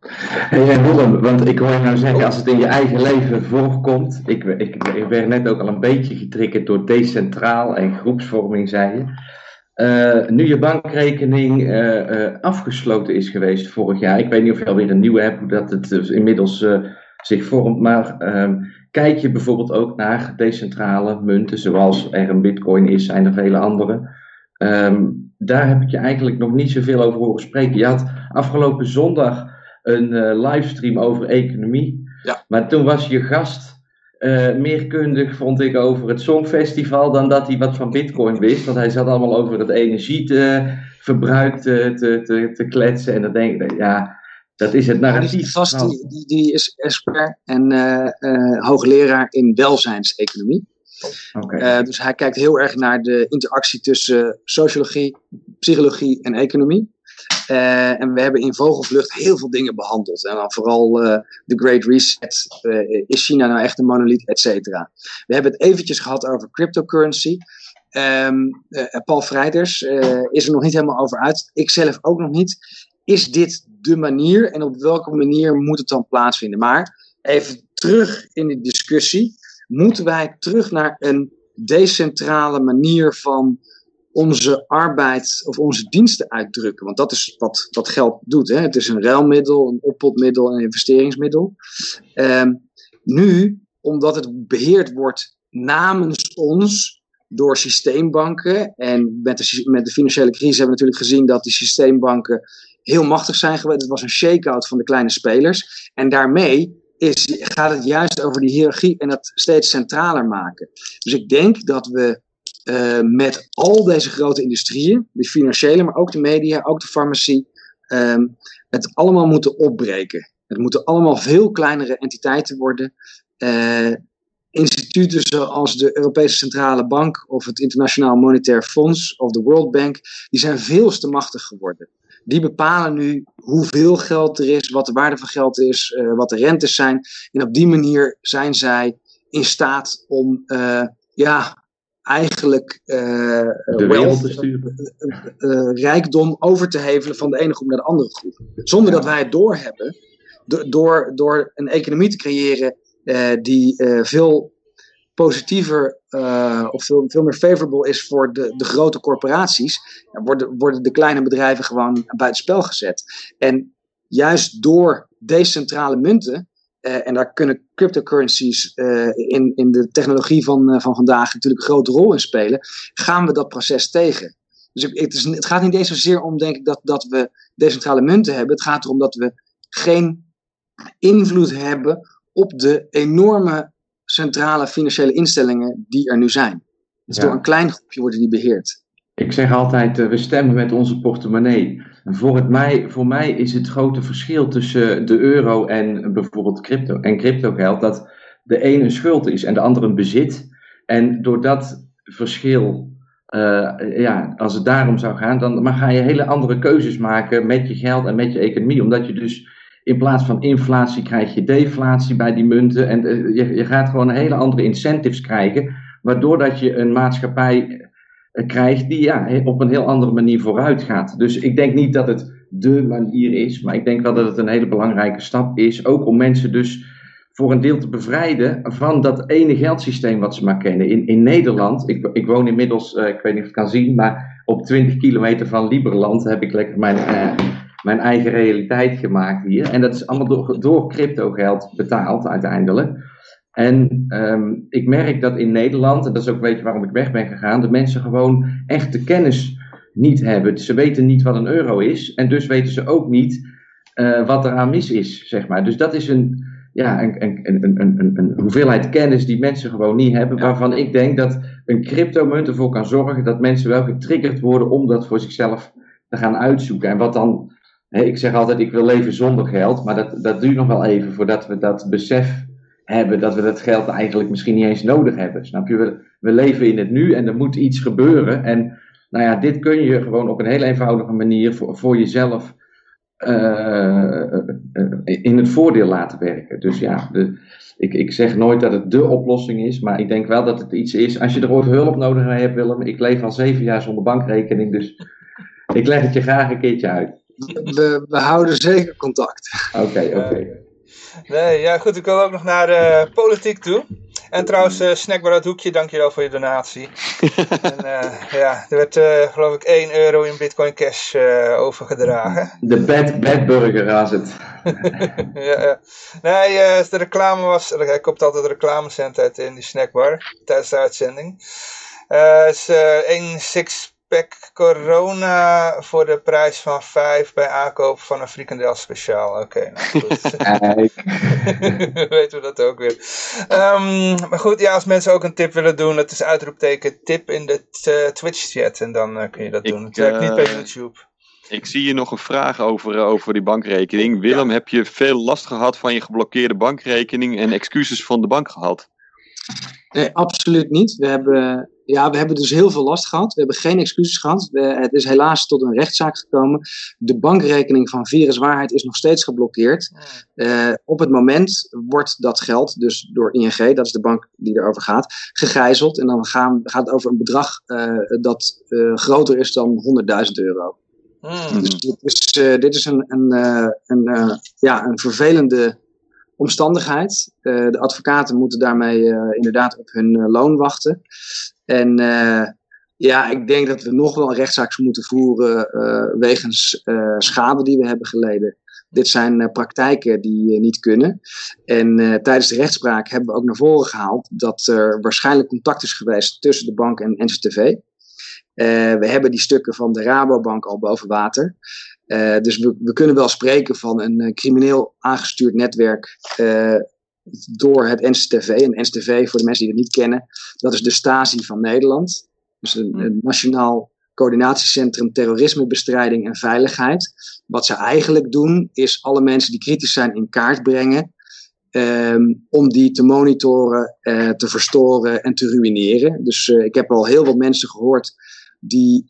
Hey Willem, want ik hoor je nou zeggen, als het in je eigen leven voorkomt, ik, ik, werd net ook al een beetje getriggerd door decentraal en groepsvorming, zei je. Uh, nu je bankrekening uh, uh, afgesloten is geweest vorig jaar, ik weet niet of je alweer een nieuwe hebt, hoe dat het inmiddels zich vormt, maar ehm, kijk je bijvoorbeeld ook naar decentrale munten, zoals er een bitcoin is, zijn er vele andere. Um, daar heb ik je eigenlijk nog niet zoveel over horen spreken. Je had afgelopen zondag een uh, livestream over economie. Ja. Maar toen was je gast uh, meer kundig, vond ik, over het Songfestival dan dat hij wat van Bitcoin wist. Want hij zat allemaal over het energieverbruik te, te, te, te kletsen. En dan denk ik, ja, dat is het narratief. die die, die, die, is expert en uh, hoogleraar in welzijnseconomie. Okay. dus hij kijkt heel erg naar de interactie tussen sociologie, psychologie en economie. Uh, en we hebben in Vogelvlucht heel veel dingen behandeld. En dan vooral uh, de Great Reset. Is China nou echt een monolith, et cetera. We hebben het eventjes gehad over cryptocurrency. Um, Paul Vrijders is er nog niet helemaal over uit. Ik zelf ook nog niet. Is dit de manier en op welke manier moet het dan plaatsvinden? Maar even terug in de discussie. Moeten wij terug naar een decentrale manier van onze arbeid of onze diensten uitdrukken. Want dat is wat, wat geld doet. Hè? Het is een ruilmiddel, een oppotmiddel, een investeringsmiddel. Um, nu, omdat het beheerd wordt namens ons door systeembanken. En met de, met de financiële crisis hebben we natuurlijk gezien dat die systeembanken heel machtig zijn geweest. Het was een shake-out van de kleine spelers. En daarmee is, gaat het juist over die hiërarchie en dat steeds centraler maken. Dus ik denk dat we uh, met al deze grote industrieën, de financiële, maar ook de media, ook de farmacie, um, het allemaal moeten opbreken. Het moeten allemaal veel kleinere entiteiten worden. Uh, instituten zoals de Europese Centrale Bank of het Internationaal Monetair Fonds of de World Bank, die zijn veel te machtig geworden. Die bepalen nu hoeveel geld er is, wat de waarde van geld is, uh, wat de rentes zijn. En op die manier zijn zij in staat om uh, ja, eigenlijk uh, wealth, te sturen. Rijkdom over te hevelen van de ene groep naar de andere groep. Zonder dat wij het doorhebben, door, door een economie te creëren die veel positiever of veel, veel meer favorable is voor de, de grote corporaties, worden, worden de kleine bedrijven gewoon buitenspel gezet. En juist door decentrale munten uh, en daar kunnen cryptocurrencies uh, in, in de technologie van, van vandaag natuurlijk een grote rol in spelen. Gaan we dat proces tegen? Dus het, is, het gaat niet eens zozeer om, denk ik, dat, dat we decentrale munten hebben. Het gaat erom dat we geen invloed hebben op de enorme centrale financiële instellingen die er nu zijn. Dus ja. door een klein groepje worden die beheerd. Ik zeg altijd, we stemmen met onze portemonnee. Voor, het mij, voor mij is het grote verschil tussen de euro en bijvoorbeeld crypto en cryptogeld dat de een een schuld is en de ander een bezit. En door dat verschil, uh, ja, als het daarom zou gaan, dan ga je hele andere keuzes maken met je geld en met je economie. Omdat je dus in plaats van inflatie krijg je deflatie bij die munten. En uh, je, je gaat gewoon hele andere incentives krijgen. Waardoor dat je een maatschappij eh, krijgt die ja, op een heel andere manier vooruit gaat. Dus ik denk niet dat het de manier is, maar ik denk wel dat het een hele belangrijke stap is. Ook om mensen dus voor een deel te bevrijden van dat ene geldsysteem wat ze maar kennen. In, in Nederland, ik, ik woon inmiddels, uh, ik weet niet of je het kan zien, maar op 20 kilometer van Liberland heb ik lekker mijn, mijn eigen realiteit gemaakt hier. En dat is allemaal door, door crypto geld betaald uiteindelijk. En um, ik merk dat in Nederland, en dat is ook een beetje waarom ik weg ben gegaan, de mensen gewoon echt de kennis niet hebben. Ze weten niet wat een euro is en dus weten ze ook niet uh, wat er aan mis is, zeg maar. Dus dat is een, ja, een, een, een, een, een hoeveelheid kennis die mensen gewoon niet hebben, waarvan ik denk dat een cryptomunt ervoor kan zorgen dat mensen wel getriggerd worden om dat voor zichzelf te gaan uitzoeken. En wat dan, ik zeg altijd, ik wil leven zonder geld, maar dat, dat duurt nog wel even voordat we dat besef hebben dat we dat geld eigenlijk misschien niet eens nodig hebben. Snap je? We, we leven in het nu en er moet iets gebeuren. En Nou ja, dit kun je gewoon op een heel eenvoudige manier voor, voor jezelf in het voordeel laten werken. Dus ja, de, ik, ik zeg nooit dat het de oplossing is, maar ik denk wel dat het iets is. Als je er ooit hulp nodig hebt, Willem, ik leef al zeven jaar zonder bankrekening, dus ik leg het je graag een keertje uit. We, we houden zeker contact. Oké, oké. Nee, ja goed, ik wil ook nog naar de politiek toe. En trouwens, uh, Snackbar het hoekje, dankjewel voor je donatie. en, uh, ja, er werd uh, geloof ik 1 euro in Bitcoin Cash overgedragen. De bad, bad burger was het. ja, ja. Nee, de reclame was, ik koopt altijd reclamecent uit in die snackbar tijdens de uitzending. Het is 1 six pack corona voor de prijs van 5 bij aankoop van een frikandel speciaal. Oké, okay, nou goed. Weten we dat ook weer. Um, maar goed, ja, als mensen ook een tip willen doen, het is uitroepteken tip in de uh, Twitch chat en dan uh, kun je dat ik, doen. Het werkt niet bij YouTube. Ik zie hier nog een vraag over, over die bankrekening. Willem, heb je veel last gehad van je geblokkeerde bankrekening en excuses van de bank gehad? Nee, absoluut niet. We hebben, ja, we hebben dus heel veel last gehad. We hebben geen excuses gehad. We, het is helaas tot een rechtszaak gekomen. De bankrekening van Viruswaarheid is nog steeds geblokkeerd. Uh, op het moment wordt dat geld, dus door ING, dat is de bank die erover gaat, gegijzeld. En dan gaan, gaat het over een bedrag uh, dat uh, groter is dan 100.000 euro. Mm. Dus dit is, dit is een, een, een, ja, een vervelende omstandigheid. Uh, de advocaten moeten daarmee uh, inderdaad op hun uh, loon wachten. En ja, ik denk dat we nog wel een rechtszaak moeten voeren wegens schade die we hebben geleden. Dit zijn praktijken die niet kunnen. En tijdens de rechtspraak hebben we ook naar voren gehaald dat er waarschijnlijk contact is geweest tussen de bank en NCTV. we hebben die stukken van de Rabobank al boven water. Uh, dus we, we, kunnen wel spreken van een uh, crimineel aangestuurd netwerk uh, door het NCTV. En NCTV, voor de mensen die het niet kennen, dat is de Stasi van Nederland. Dus een, een Nationaal Coördinatiecentrum Terrorismebestrijding en Veiligheid. Wat ze eigenlijk doen, is alle mensen die kritisch zijn in kaart brengen. Um, om die te monitoren, te verstoren en te ruïneren. Dus ik heb al heel veel mensen gehoord die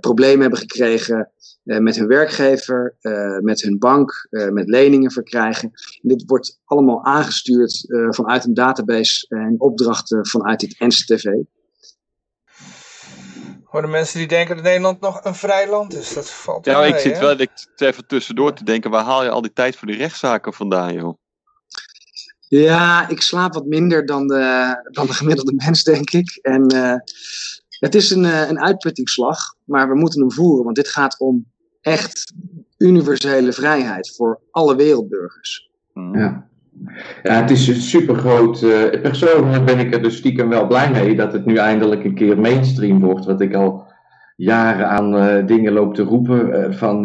problemen hebben gekregen uh, met hun werkgever, uh, met hun bank, uh, met leningen verkrijgen. En dit wordt allemaal aangestuurd vanuit een database en opdrachten vanuit het NCTV. Voor de mensen die denken dat Nederland nog een vrij land is, dat valt Ja, ik zit wel ik even tussendoor te denken, waar haal je al die tijd voor die rechtszaken vandaan, joh? Ja, ik slaap wat minder dan de, dan de gemiddelde mens, denk ik. En het is een, een uitputtingsslag, maar we moeten hem voeren, want dit gaat om echt universele vrijheid voor alle wereldburgers. Mm. Ja. Ja, het is super groot. Uh, persoonlijk ben ik er dus stiekem wel blij mee dat het nu eindelijk een keer mainstream wordt. Wat ik al jaren aan uh, dingen loop te roepen. Uh, van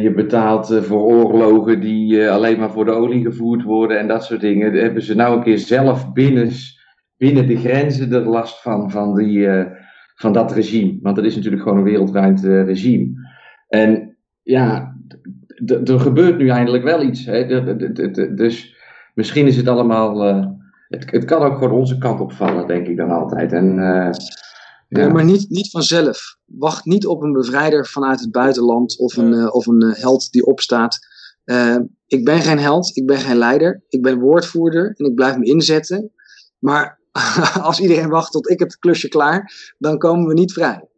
je betaalt voor oorlogen die alleen maar voor de olie gevoerd worden en dat soort dingen. Hebben ze nou een keer zelf binnen, binnen de grenzen er last van, van, die, van dat regime. Want het is natuurlijk gewoon een wereldwijd regime. En ja, er gebeurt nu eindelijk wel iets. Hè? dus misschien is het allemaal. Uh, het, het kan ook gewoon onze kant opvallen, denk ik dan altijd. En, ja. maar niet, niet vanzelf. Wacht niet op een bevrijder vanuit het buitenland of een, of een held die opstaat. ik ben geen held, ik ben geen leider, ik ben woordvoerder en ik blijf me inzetten. Maar als iedereen wacht tot ik het klusje klaar, dan komen we niet vrij.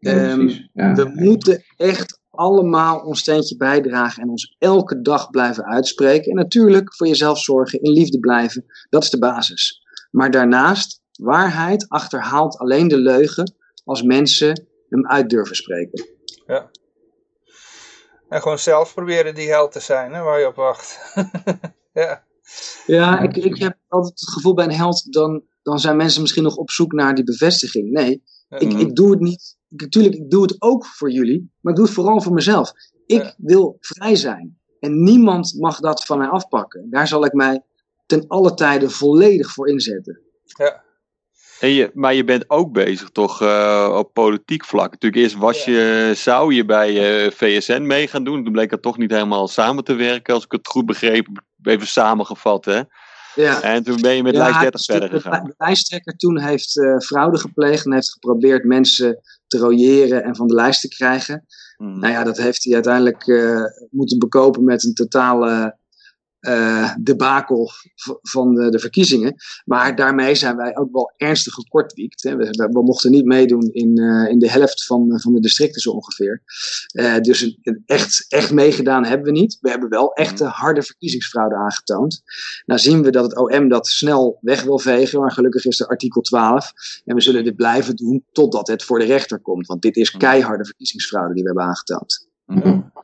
Um, ja. We moeten echt allemaal ons steentje bijdragen en ons elke dag blijven uitspreken. En natuurlijk voor jezelf zorgen, in liefde blijven. Dat is de basis. Maar daarnaast, waarheid achterhaalt alleen de leugen als mensen hem uit durven spreken. Ja. En gewoon zelf proberen die held te zijn, hè, waar je op wacht. ja. Ja, ik, ik heb altijd het gevoel bij een held, dan, dan zijn mensen misschien nog op zoek naar die bevestiging. Nee, ik, ik doe het niet. Natuurlijk, ik doe het ook voor jullie, maar ik doe het vooral voor mezelf. Ik wil vrij zijn. En niemand mag dat van mij afpakken. Daar zal ik mij ten alle tijden volledig voor inzetten. Ja. En je, maar je bent ook bezig toch uh, op politiek vlak. Natuurlijk eerst was je, zou je bij uh, eh, VSN mee gaan doen. Toen bleek het toch niet helemaal samen te werken, als ik het goed begreep. Even samengevat, hè? Ja. En toen ben je met ja, lijst 30 verder gegaan. De lijsttrekker toen heeft uh, fraude gepleegd en heeft geprobeerd mensen octrooieren en van de lijst te krijgen. Mm. Nou ja, dat heeft hij uiteindelijk uh, moeten bekopen met een totale uh, debakel van de, de, verkiezingen. Maar daarmee zijn wij ook wel ernstig gekortwiekt. Hè. We, we, mochten niet meedoen in, uh, in de helft van, van de districten zo ongeveer. Dus echt, echt meegedaan hebben we niet. We hebben wel echte mhm. harde verkiezingsfraude aangetoond. Nou zien we dat het OM dat snel weg wil vegen. Maar gelukkig is er artikel 12. En we zullen dit blijven doen totdat het voor de rechter komt. Want dit is mhm. keiharde verkiezingsfraude die we hebben aangetoond. Mm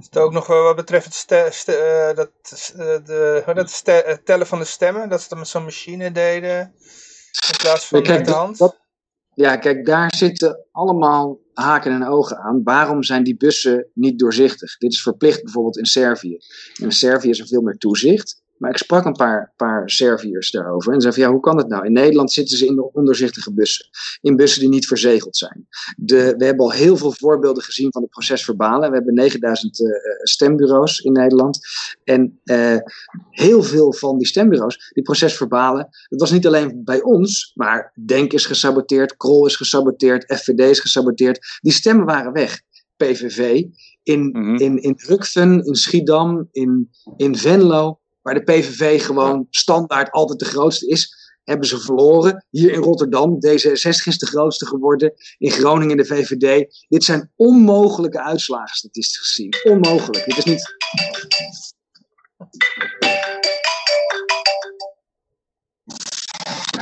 is het ook nog wat betreft het, uh, dat, uh, de, dat uh, tellen van de stemmen, dat ze dat met zo'n machine deden in plaats van kijk, met de hand? Dat, ja, kijk, daar zitten allemaal haken en ogen aan. Waarom zijn die bussen niet doorzichtig? Dit is verplicht bijvoorbeeld in Servië. En in Servië is er veel meer toezicht. Maar ik sprak een paar, paar Serviërs daarover. En zeiden van, ja, hoe kan het nou? In Nederland zitten ze in de onderzichtige bussen. In bussen die niet verzegeld zijn. De, we hebben al heel veel voorbeelden gezien van de procesverbalen. We hebben 9000 uh, eh, stembureaus in Nederland. En uh, heel veel van die stembureaus, die procesverbalen, dat was niet alleen bij ons, maar Denk is gesaboteerd, Krol is gesaboteerd, FVD is gesaboteerd. Die stemmen waren weg. PVV, in, mm in, in Rukven, in Schiedam, in, in Venlo waar de PVV gewoon standaard altijd de grootste is, hebben ze verloren. Hier in Rotterdam, D66 is de grootste geworden. In Groningen de VVD. Dit zijn onmogelijke uitslagen, statistisch gezien. Onmogelijk. Dit is niet.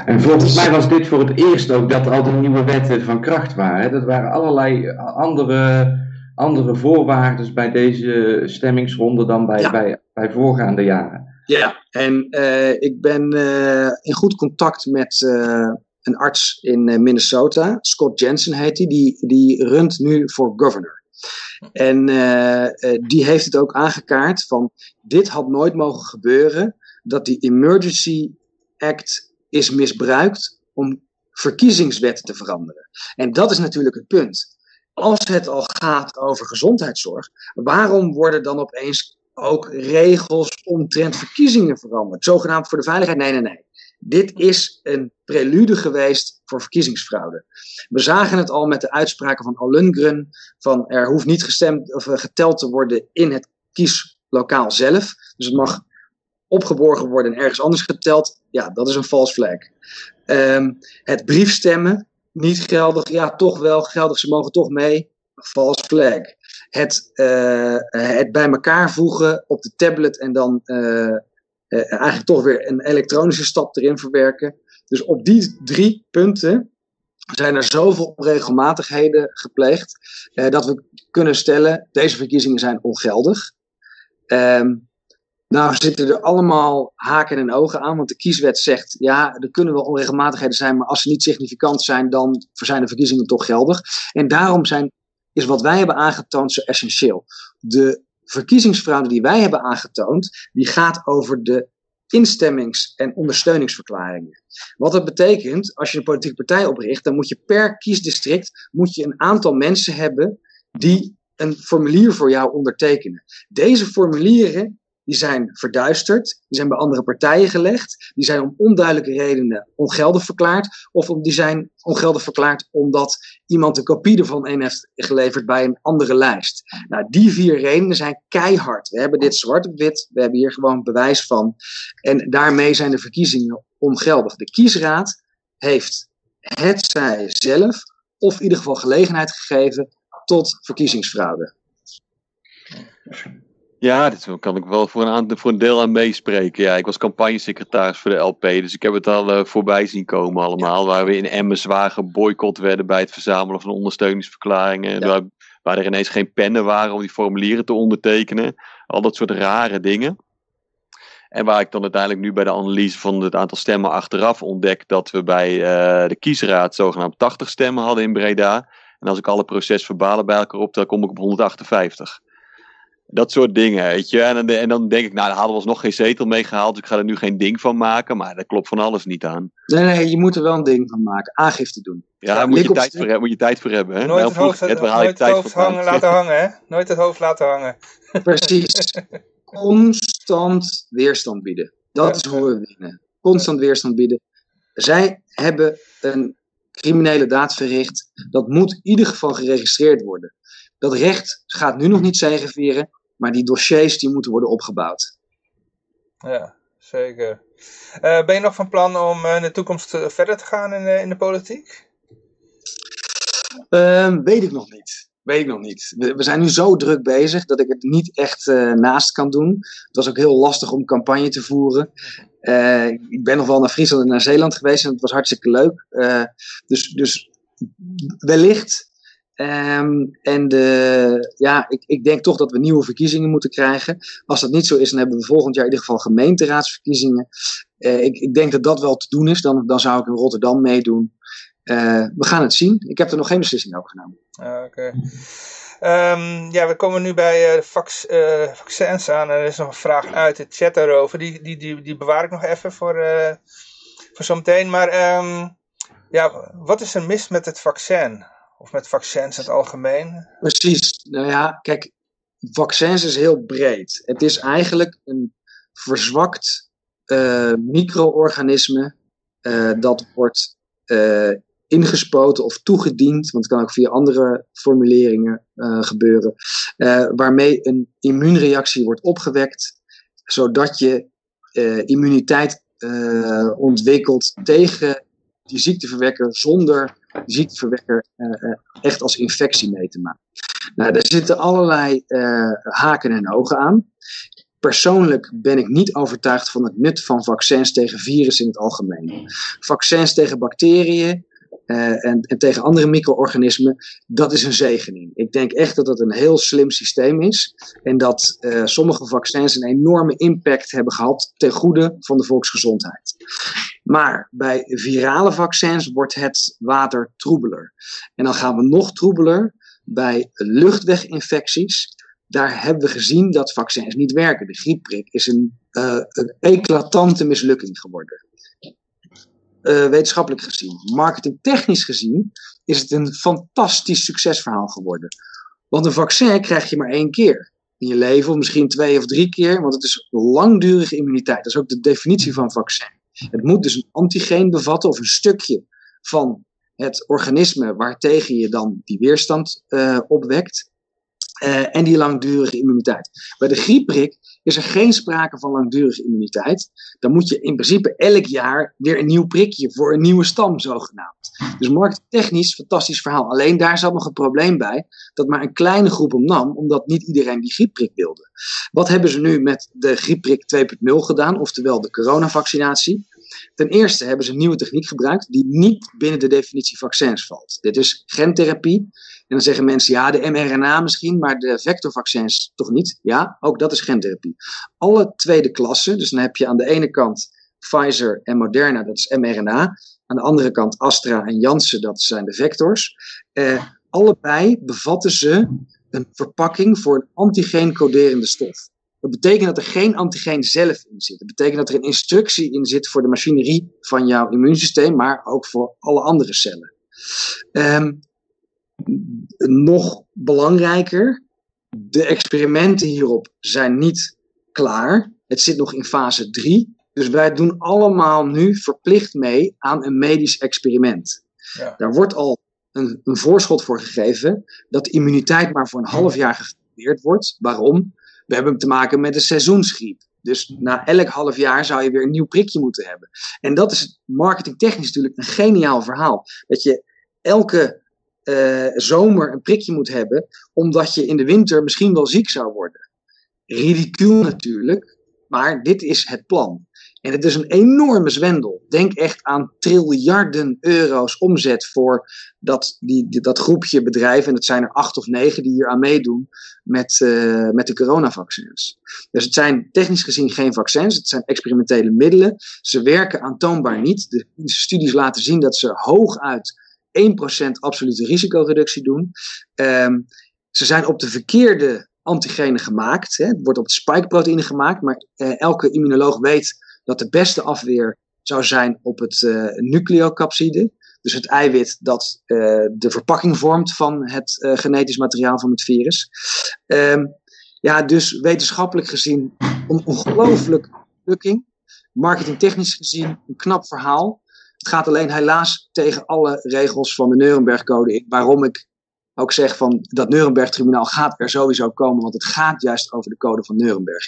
En volgens mij was dit voor het eerst ook dat al die nieuwe wetten van kracht waren. Dat waren allerlei andere, andere voorwaarden bij deze stemmingsronde dan bij, bij, bij voorgaande jaren. Ja, en uh, ik ben uh, in goed contact met uh, een arts in Minnesota. Scott Jensen heet hij. Die, die runt nu voor governor. En die heeft het ook aangekaart van dit had nooit mogen gebeuren. Dat die Emergency Act is misbruikt om verkiezingswetten te veranderen. En dat is natuurlijk het punt. Als het al gaat over gezondheidszorg, waarom worden dan opeens ook regels omtrent verkiezingen veranderd. Zogenaamd voor de veiligheid. Nee, nee, nee. Dit is een prelude geweest voor verkiezingsfraude. We zagen het al met de uitspraken van Al Lundgren: van er hoeft niet gestemd of eh, geteld te worden in het kieslokaal zelf. Dus het mag opgeborgen worden en ergens anders geteld. Ja, dat is een false flag. Um, het briefstemmen, niet geldig. Ja, toch wel geldig. Ze mogen toch mee. False flag het, uh, het bij elkaar voegen op de tablet en dan uh, eigenlijk toch weer een elektronische stap erin verwerken. Dus op die drie punten zijn er zoveel onregelmatigheden gepleegd dat we kunnen stellen, deze verkiezingen zijn ongeldig. Um, nou zitten er allemaal haken en ogen aan, want de kieswet zegt, ja, er kunnen wel onregelmatigheden zijn, maar als ze niet significant zijn, dan zijn de verkiezingen toch geldig. En daarom zijn is wat wij hebben aangetoond zo essentieel. De verkiezingsfraude die wij hebben aangetoond, die gaat over de instemmings- en ondersteuningsverklaringen. Wat dat betekent, als je een politieke partij opricht, dan moet je per kiesdistrict moet je een aantal mensen hebben die een formulier voor jou ondertekenen. Deze formulieren die zijn verduisterd, die zijn bij andere partijen gelegd, die zijn om onduidelijke redenen ongeldig verklaard, of die zijn ongeldig verklaard omdat iemand een kopie ervan een heeft geleverd bij een andere lijst. Nou, die vier redenen zijn keihard. We hebben dit zwart op wit, we hebben hier gewoon bewijs van. En daarmee zijn de verkiezingen ongeldig. De kiesraad heeft het zij zelf, of in ieder geval gelegenheid gegeven tot verkiezingsfraude. Ja, dat kan ik wel voor een, voor een deel aan meespreken. Ja, ik was campagnesecretaris voor de LP, dus ik heb het al uh, voorbij zien komen allemaal. Waar we in Emmen zwaar geboycott werden bij het verzamelen van ondersteuningsverklaringen. Waar, waar er ineens geen pennen waren om die formulieren te ondertekenen. Al dat soort rare dingen. En waar ik dan uiteindelijk nu bij de analyse van het aantal stemmen achteraf ontdek dat we bij uh, de kiesraad zogenaamd 80 stemmen hadden in Breda. En als ik alle procesverbalen bij elkaar optel, kom ik op 158. Dat soort dingen, weet je. En, en dan denk ik, nou, daar hadden we nog geen zetel mee gehaald. Dus ik ga er nu geen ding van maken. Maar daar klopt van alles niet aan. Nee, nee, je moet er wel een ding van maken. Aangifte doen. Ja, daar moet je, tijd voor, moet je tijd voor hebben. Hè? Nooit het hoofd, het, nooit het hoofd hangen, laten hangen, hè? Nooit het hoofd laten hangen. Precies. Constant weerstand bieden. Dat is hoe we winnen. Constant weerstand bieden. Zij hebben een criminele daad verricht, dat moet in ieder geval geregistreerd worden. Dat recht gaat nu nog niet zegenvieren, maar die dossiers die moeten worden opgebouwd. Ja, zeker. Uh, ben je nog van plan om in de toekomst verder te gaan in, in de politiek? Uh, weet ik nog niet. Weet ik nog niet. We, we, zijn nu zo druk bezig dat ik het niet echt uh, naast kan doen. Het was ook heel lastig om campagne te voeren. Ik ben nog wel naar Friesland en naar Zeeland geweest en het was hartstikke leuk. Dus, dus wellicht. Um, en de, ja, ik, ik denk toch dat we nieuwe verkiezingen moeten krijgen. Als dat niet zo is, dan hebben we volgend jaar in ieder geval gemeenteraadsverkiezingen. ik, ik denk dat dat wel te doen is. Dan, dan zou ik in Rotterdam meedoen. Uh, we gaan het zien. Ik heb er nog geen beslissing over genomen. Ah, oké. Um, ja, we komen nu bij uh, vac vaccins aan. Er is nog een vraag uit de chat daarover. Die, die, die, die bewaar ik nog even voor, uh, voor zometeen. Maar um, ja, wat is er mis met het vaccin? Of met vaccins in het algemeen? Precies. Nou ja, kijk, vaccins is heel breed. Het is eigenlijk een verzwakt micro-organisme dat wordt uh, ingespoten of toegediend, want het kan ook via andere formuleringen uh, gebeuren, uh, waarmee een immuunreactie wordt opgewekt, zodat je immuniteit ontwikkelt tegen die ziekteverwekker zonder ziekteverwekker echt als infectie mee te maken. Nou, daar zitten allerlei haken en ogen aan. Persoonlijk ben ik niet overtuigd van het nut van vaccins tegen virussen in het algemeen. Vaccins tegen bacteriën en, en, tegen andere micro-organismen, dat is een zegening. Ik denk echt dat dat een heel slim systeem is. En dat sommige vaccins een enorme impact hebben gehad ten goede van de volksgezondheid. Maar bij virale vaccins wordt het water troebeler. En dan gaan we nog troebeler bij luchtweginfecties daar hebben we gezien dat vaccins niet werken. De griepprik is een, uh, een eclatante mislukking geworden. Uh, wetenschappelijk gezien. Marketingtechnisch gezien is het een fantastisch succesverhaal geworden. Want een vaccin krijg je maar één keer in je leven, of misschien twee of drie keer, want het is langdurige immuniteit. Dat is ook de definitie van vaccin. Het moet dus een antigeen bevatten of een stukje van het organisme waartegen je dan die weerstand uh, opwekt. Uh, en die langdurige immuniteit. Bij de griepprik is er geen sprake van langdurige immuniteit. Dan moet je in principe elk jaar weer een nieuw prikje voor een nieuwe stam, zogenaamd. Dus markttechnisch fantastisch verhaal. Alleen daar zat nog een probleem bij, dat maar een kleine groep hem nam, omdat niet iedereen die griepprik wilde. Wat hebben ze nu met de griepprik 2.0 gedaan, oftewel de coronavaccinatie? Ten eerste hebben ze een nieuwe techniek gebruikt die niet binnen de definitie vaccins valt. Dit is gentherapie. En dan zeggen mensen, ja, de mRNA misschien, maar de vectorvaccins toch niet? Ja, ook dat is gentherapie. Alle tweede klasse, dus dan heb je aan de ene kant Pfizer en Moderna, dat is mRNA. Aan de andere kant Astra en Janssen, dat zijn de vectors. Eh, allebei bevatten ze een verpakking voor een antigeen-coderende stof. Dat betekent dat er geen antigeen zelf in zit. Dat betekent dat er een instructie in zit voor de machinerie van jouw immuunsysteem, maar ook voor alle andere cellen. Um, nog belangrijker, de experimenten hierop zijn niet klaar. Het zit nog in fase 3. Dus wij doen allemaal nu verplicht mee aan een medisch experiment. Ja. Daar wordt al een, een, voorschot voor gegeven dat de immuniteit maar voor een half jaar gefunctioneerd wordt. Waarom? We hebben te maken met een seizoensgriep. Dus na elk half jaar zou je weer een nieuw prikje moeten hebben. En dat is marketingtechnisch natuurlijk een geniaal verhaal. Dat je elke uh, zomer een prikje moet hebben, omdat je in de winter misschien wel ziek zou worden. Ridicuul natuurlijk, maar dit is het plan. En het is een enorme zwendel. Denk echt aan triljarden euro's omzet voor dat, die, dat groepje bedrijven. En het zijn er acht of negen die hier aan meedoen met, uh, met de coronavaccins. Dus het zijn technisch gezien geen vaccins, het zijn experimentele middelen. Ze werken aantoonbaar niet. De studies laten zien dat ze hooguit 1% absolute risicoreductie doen. Um, ze zijn op de verkeerde antigenen gemaakt. Hè. Het wordt op het spikeproteïne gemaakt, maar uh, elke immunoloog weet dat de beste afweer zou zijn op het uh, nucleocapside. Dus het eiwit dat uh, de verpakking vormt van het genetisch materiaal van het virus. Um, ja, dus wetenschappelijk gezien een ongelooflijk lukking. Marketingtechnisch gezien een knap verhaal. Het gaat alleen helaas tegen alle regels van de Nuremberg-code in. Waarom ik ook zeg van dat Nuremberg-tribunaal gaat er sowieso komen, want het gaat juist over de code van Nuremberg.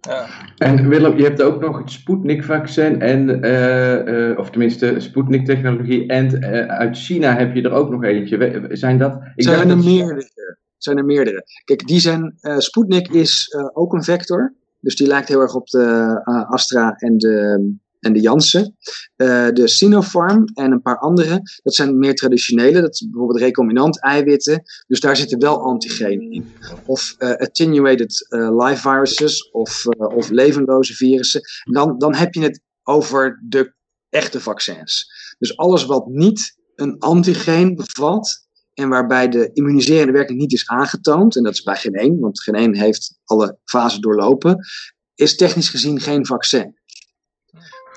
Ja. En Willem, je hebt ook nog het Sputnik-vaccin, en, uh, uh, of tenminste Sputnik-technologie, en uh, uit China heb je er ook nog eentje. Zijn dat? Ik zijn er meerdere. Zijn er meerdere. Kijk, die zijn, Sputnik is ook een vector, dus die lijkt heel erg op de Astra en de en de Janssen. Uh, de Sinopharm en een paar andere, dat zijn meer traditionele. Dat is bijvoorbeeld recombinant eiwitten. Dus daar zitten wel antigenen in. Of uh, attenuated uh, live viruses of, of levenloze virussen. Dan, dan heb je het over de echte vaccins. Dus alles wat niet een antigeen bevat, en waarbij de immuniserende werking niet is aangetoond, en dat is bij geen één, want geen één heeft alle fasen doorlopen, is technisch gezien geen vaccin.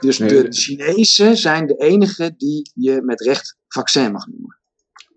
Dus de Chinezen zijn de enige die je met recht vaccin mag noemen.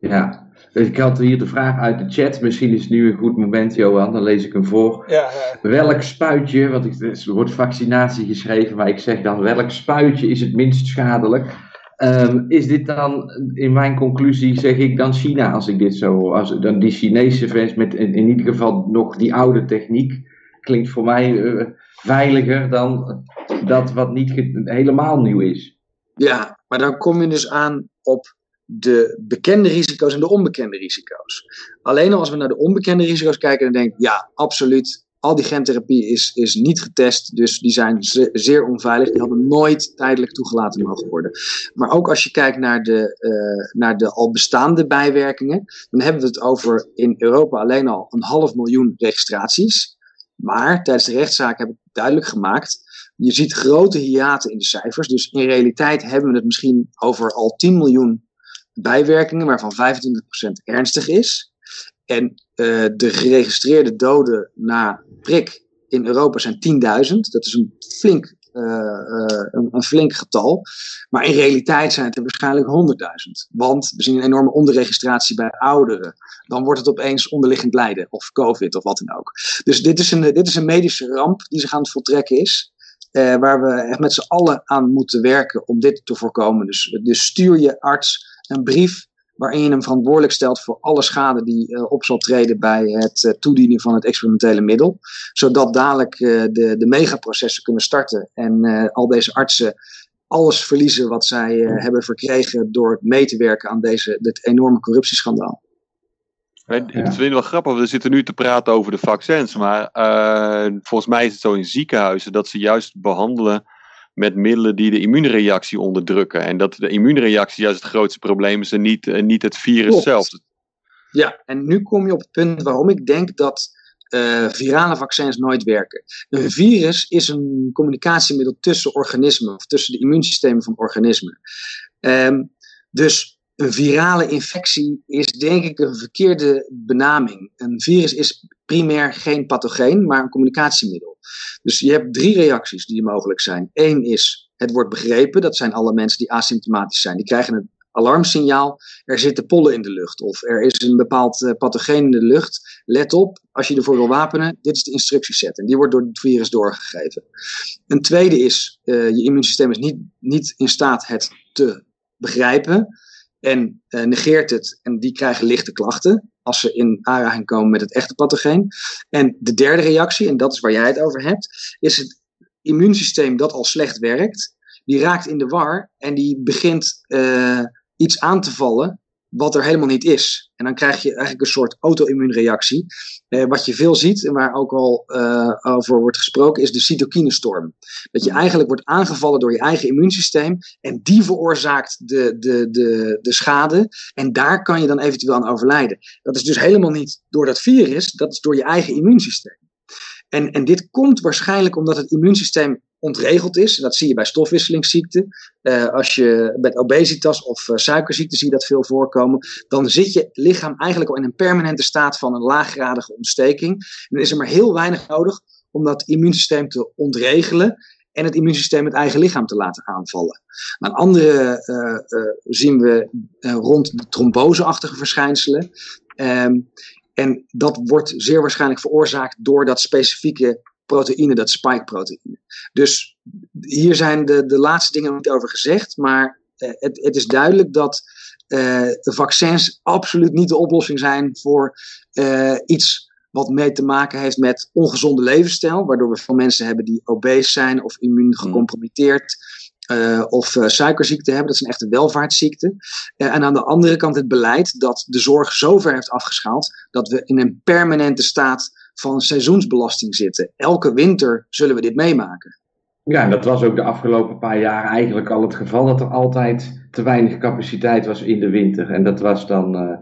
Ja, dus ik had hier de vraag uit de chat. Misschien is het nu een goed moment, Johan. Dan lees ik hem voor. Ja, ja. Welk spuitje, want ik, er wordt vaccinatie geschreven, maar ik zeg dan welk spuitje is het minst schadelijk? Um, is dit dan, in mijn conclusie, zeg ik dan China als ik dit zo, als, dan die Chinese vers met in, in ieder geval nog die oude techniek, klinkt voor mij uh, veiliger dan dat wat niet helemaal nieuw is. Ja, maar dan kom je dus aan op de bekende risico's en de onbekende risico's. Alleen als we naar de onbekende risico's kijken, dan denk ik, ja, absoluut. Al die gentherapie is, is niet getest, dus die zijn zeer onveilig. Die hadden nooit tijdelijk toegelaten mogen worden. Maar ook als je kijkt naar de, uh, naar de al bestaande bijwerkingen, dan hebben we het over in Europa alleen al een half miljoen registraties. Maar tijdens de rechtszaak heb ik duidelijk gemaakt je ziet grote hiaten in de cijfers. Dus in realiteit hebben we het misschien over al 10 miljoen bijwerkingen, waarvan 25% ernstig is. En uh, de geregistreerde doden na prik in Europa zijn 10.000. Dat is een flink, uh, uh, een, een, flink getal. Maar in realiteit zijn het er waarschijnlijk 100.000. Want we zien een enorme onderregistratie bij ouderen. Dan wordt het opeens onderliggend lijden, of COVID of wat dan ook. Dus dit is een, dit is een medische ramp die zich aan het voltrekken is. Uh, waar we echt met z'n allen aan moeten werken om dit te voorkomen. Dus, dus stuur je arts een brief waarin je hem verantwoordelijk stelt voor alle schade die uh, op zal treden bij het uh, toedienen van het experimentele middel. Zodat dadelijk de, de megaprocessen kunnen starten en al deze artsen alles verliezen wat zij hebben verkregen door mee te werken aan deze, dit enorme corruptieschandaal. Ik vind het wel grappig, we zitten nu te praten over de vaccins, maar uh, volgens mij is het zo in ziekenhuizen dat ze juist behandelen met middelen die de immuunreactie onderdrukken. En dat de immuunreactie juist het grootste probleem is en niet, uh, niet het virus Klopt. zelf. Ja, en nu kom je op het punt waarom ik denk dat uh, virale vaccins nooit werken. Een virus is een communicatiemiddel tussen organismen, of tussen de immuunsystemen van organismen. Um, dus een virale infectie is denk ik een verkeerde benaming. Een virus is primair geen pathogeen, maar een communicatiemiddel. Dus je hebt drie reacties die mogelijk zijn. Eén is, het wordt begrepen, dat zijn alle mensen die asymptomatisch zijn. Die krijgen een alarmsignaal, er zitten pollen in de lucht of er is een bepaald uh, pathogeen in de lucht. Let op, als je ervoor wil wapenen, dit is de instructieset en die wordt door het virus doorgegeven. Een tweede is, uh, je immuunsysteem is niet, niet in staat het te begrijpen en uh, negeert het en die krijgen lichte klachten als ze in aanraking komen met het echte pathogeen. En de derde reactie, en dat is waar jij het over hebt, is het immuunsysteem dat al slecht werkt, die raakt in de war en die begint uh, iets aan te vallen wat er helemaal niet is. En dan krijg je eigenlijk een soort auto-immuunreactie. Eh, wat je veel ziet en waar ook al uh, over wordt gesproken, is de cytokinestorm. Dat je eigenlijk wordt aangevallen door je eigen immuunsysteem en die veroorzaakt de, de, de, de schade. En daar kan je dan eventueel aan overlijden. Dat is dus helemaal niet door dat virus, dat is door je eigen immuunsysteem. En, en dit komt waarschijnlijk omdat het immuunsysteem ontregeld is. En dat zie je bij stofwisselingsziekten. Uh, als je met obesitas of uh, suikerziekte zie je dat veel voorkomen. Dan zit je lichaam eigenlijk al in een permanente staat van een laaggradige ontsteking. En dan is er maar heel weinig nodig om dat immuunsysteem te ontregelen. En het immuunsysteem het eigen lichaam te laten aanvallen. Een andere uh, zien we rond de tromboseachtige verschijnselen. Um, en dat wordt zeer waarschijnlijk veroorzaakt door dat specifieke proteïne, dat spike-proteïne. Dus hier zijn de, de laatste dingen niet over gezegd, maar het, het is duidelijk dat de vaccins absoluut niet de oplossing zijn voor iets wat mee te maken heeft met ongezonde levensstijl, waardoor we veel mensen hebben die obese zijn of immuun gecompromitteerd. Of uh, suikerziekte hebben. Dat zijn echte welvaartsziekten. En aan de andere kant het beleid dat de zorg zo ver heeft afgeschaald dat we in een permanente staat van seizoensbelasting zitten. Elke winter zullen we dit meemaken. Ja, en dat was ook de afgelopen paar jaar eigenlijk al het geval dat er altijd te weinig capaciteit was in de winter. En dat was dan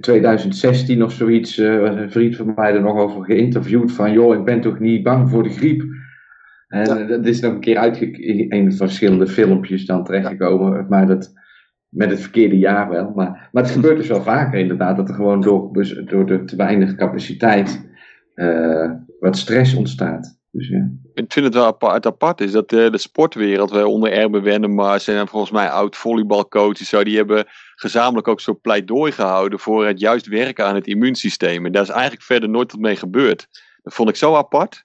2016 of zoiets, uh, een vriend van mij er nog over geïnterviewd van, joh, ik ben toch niet bang voor de griep. En dat is nog een keer uit in verschillende filmpjes dan terechtgekomen, maar dat met het verkeerde jaar wel. Maar, maar het gebeurt dus wel vaker inderdaad, dat er gewoon door, door de te weinig capaciteit uh, wat stress ontstaat. Dus, ja. Ik vind het wel apart, apart is dat de, de sportwereld, wij onder Erben Wennemars en volgens mij oud volleybalcoaches, die hebben gezamenlijk ook zo pleidooi gehouden voor het juist werken aan het immuunsysteem. En daar is eigenlijk verder nooit wat mee gebeurd. Dat vond ik zo apart.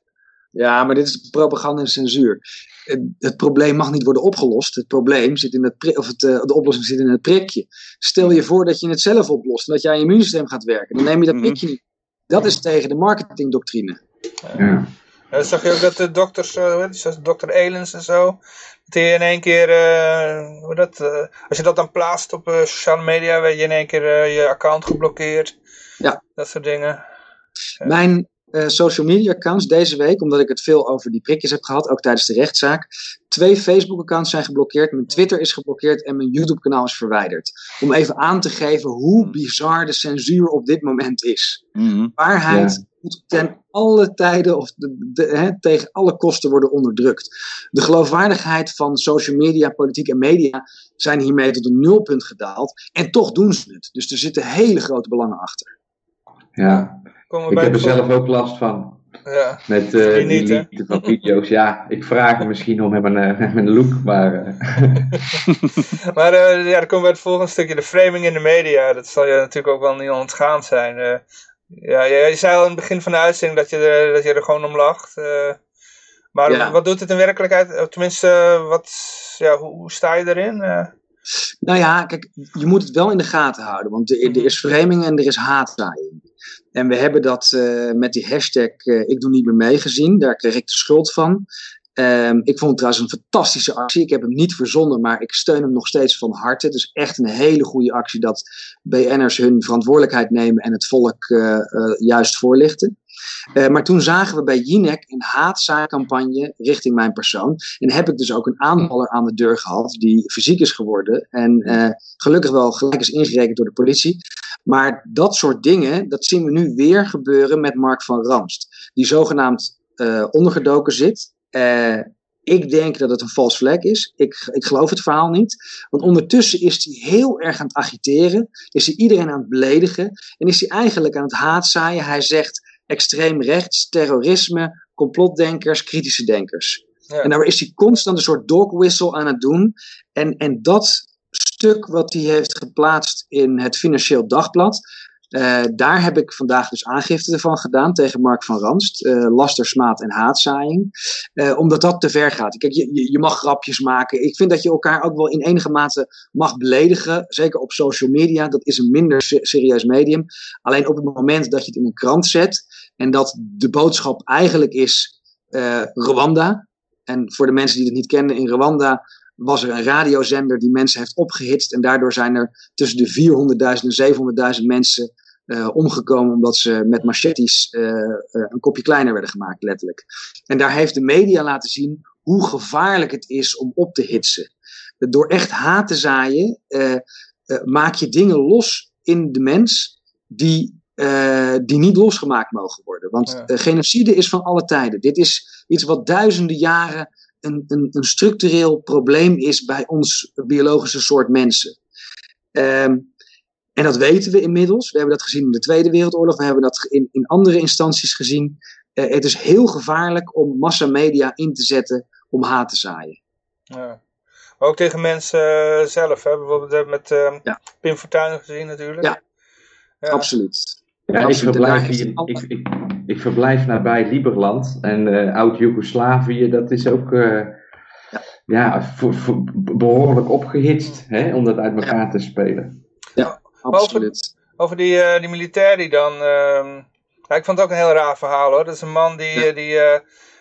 Ja, maar dit is propaganda en censuur. Het, het, probleem mag niet worden opgelost. Het probleem zit in het of het, uh, de oplossing zit in het prikje. Stel je voor dat je het zelf oplost en dat jij immuunsysteem gaat werken. Dan neem je dat mhm. prikje niet. Dat is tegen de marketingdoctrine. Ja. Ja, zag je ook dat de dokters, uh, zoals dokter Elens en zo, dat je in één keer, uh, hoe dat, uh, als je dat dan plaatst op sociale media, werd je in één keer je account geblokkeerd. Ja. Dat soort dingen. Mijn social media accounts deze week, omdat ik het veel over die prikjes heb gehad, ook tijdens de rechtszaak. Twee Facebook accounts zijn geblokkeerd, mijn Twitter is geblokkeerd en mijn YouTube kanaal is verwijderd. Om even aan te geven hoe bizar de censuur op dit moment is. Mm Waarheid moet ten alle tijden of de, hè, tegen alle kosten worden onderdrukt. De geloofwaardigheid van social media, politiek en media zijn hiermee tot een nulpunt gedaald. En toch doen ze het. Dus er zitten hele grote belangen achter. Ja, ik heb er zelf ook last van. Ja, met uh, die niet, van video's. Ja, ik vraag hem misschien om hem een, uh, een look, maar... Uh... maar ja, dan komen we bij het volgende stukje. De framing in de media. Dat zal je natuurlijk ook wel niet ontgaan zijn. Ja, je zei al in het begin van de uitzending dat je er, dat je er gewoon om lacht. Uh, maar wat doet het in werkelijkheid? Tenminste, wat, ja, hoe, hoe sta je erin? Uh. Nou ja, kijk, je moet het wel in de gaten houden. Want er, er is framing en er is haatzaaiing. En we hebben dat uh, met die hashtag Ik doe niet meer mee gezien. Daar kreeg ik de schuld van. Um, ik vond het trouwens een fantastische actie. Ik heb hem niet verzonnen, maar ik steun hem nog steeds van harte. Het is echt een hele goede actie dat BN'ers hun verantwoordelijkheid nemen en het volk uh, uh, juist voorlichten. Uh, maar toen zagen we bij Jinek een haatzaakcampagne richting mijn persoon. En heb ik dus ook een aanvaller aan de deur gehad die fysiek is geworden. En gelukkig wel gelijk is ingerekend door de politie. Maar dat soort dingen, dat zien we nu weer gebeuren met Mark van Ramst. Die zogenaamd ondergedoken zit. Uh, ik denk dat het een vals vlek is. Ik, ik geloof het verhaal niet. Want ondertussen is hij heel erg aan het agiteren. Is hij iedereen aan het beledigen. En is hij eigenlijk aan het haatzaaien. Hij zegt extreem rechts, terrorisme, complotdenkers, kritische denkers. En daar is hij constant een soort dog whistle aan het doen. En, en dat stuk wat hij heeft geplaatst in het Financieel Dagblad. Uh, daar heb ik vandaag dus aangifte van gedaan tegen Mark van Ranst. Uh, lastersmaat en haatzaaiing. Uh, omdat dat te ver gaat. Kijk, je, je mag grapjes maken. Ik vind dat je elkaar ook wel in enige mate mag beledigen. Zeker op social media. Dat is een minder serieus medium. Alleen op het moment dat je het in een krant zet. En dat de boodschap eigenlijk is Rwanda. En voor de mensen die het niet kennen, in Rwanda was er een radiozender die mensen heeft opgehitst. En daardoor zijn er tussen de 400.000 en 700.000 mensen uh, omgekomen omdat ze met machetes uh, uh, een kopje kleiner werden gemaakt, letterlijk. En daar heeft de media laten zien hoe gevaarlijk het is om op te hitsen. Door echt haat te zaaien, maak je dingen los in de mens die, die niet losgemaakt mogen worden. Want genocide is van alle tijden. Dit is iets wat duizenden jaren een, een, een structureel probleem is bij ons biologische soort mensen. Um, en dat weten we inmiddels. We hebben dat gezien in de Tweede Wereldoorlog. We hebben dat in, in andere instanties gezien. Uh, het is heel gevaarlijk om massamedia in te zetten om haat te zaaien. Ja. Maar ook tegen mensen uh, zelf. Hè? Bijvoorbeeld met uh, ja. Pim Fortuyn gezien natuurlijk. Ja, ja. absoluut. Ja, ik verblijf, hier, ik, ik, ik, verblijf nabij Liberland. En oud-Joegoslavië, dat is ook ja, voor, behoorlijk opgehitst hè, om dat uit elkaar te spelen. Ja, absoluut. Over, over die, uh, die militair die dan... Uh, ja, ik vond het ook een heel raar verhaal hoor. Dat is een man die, die uh,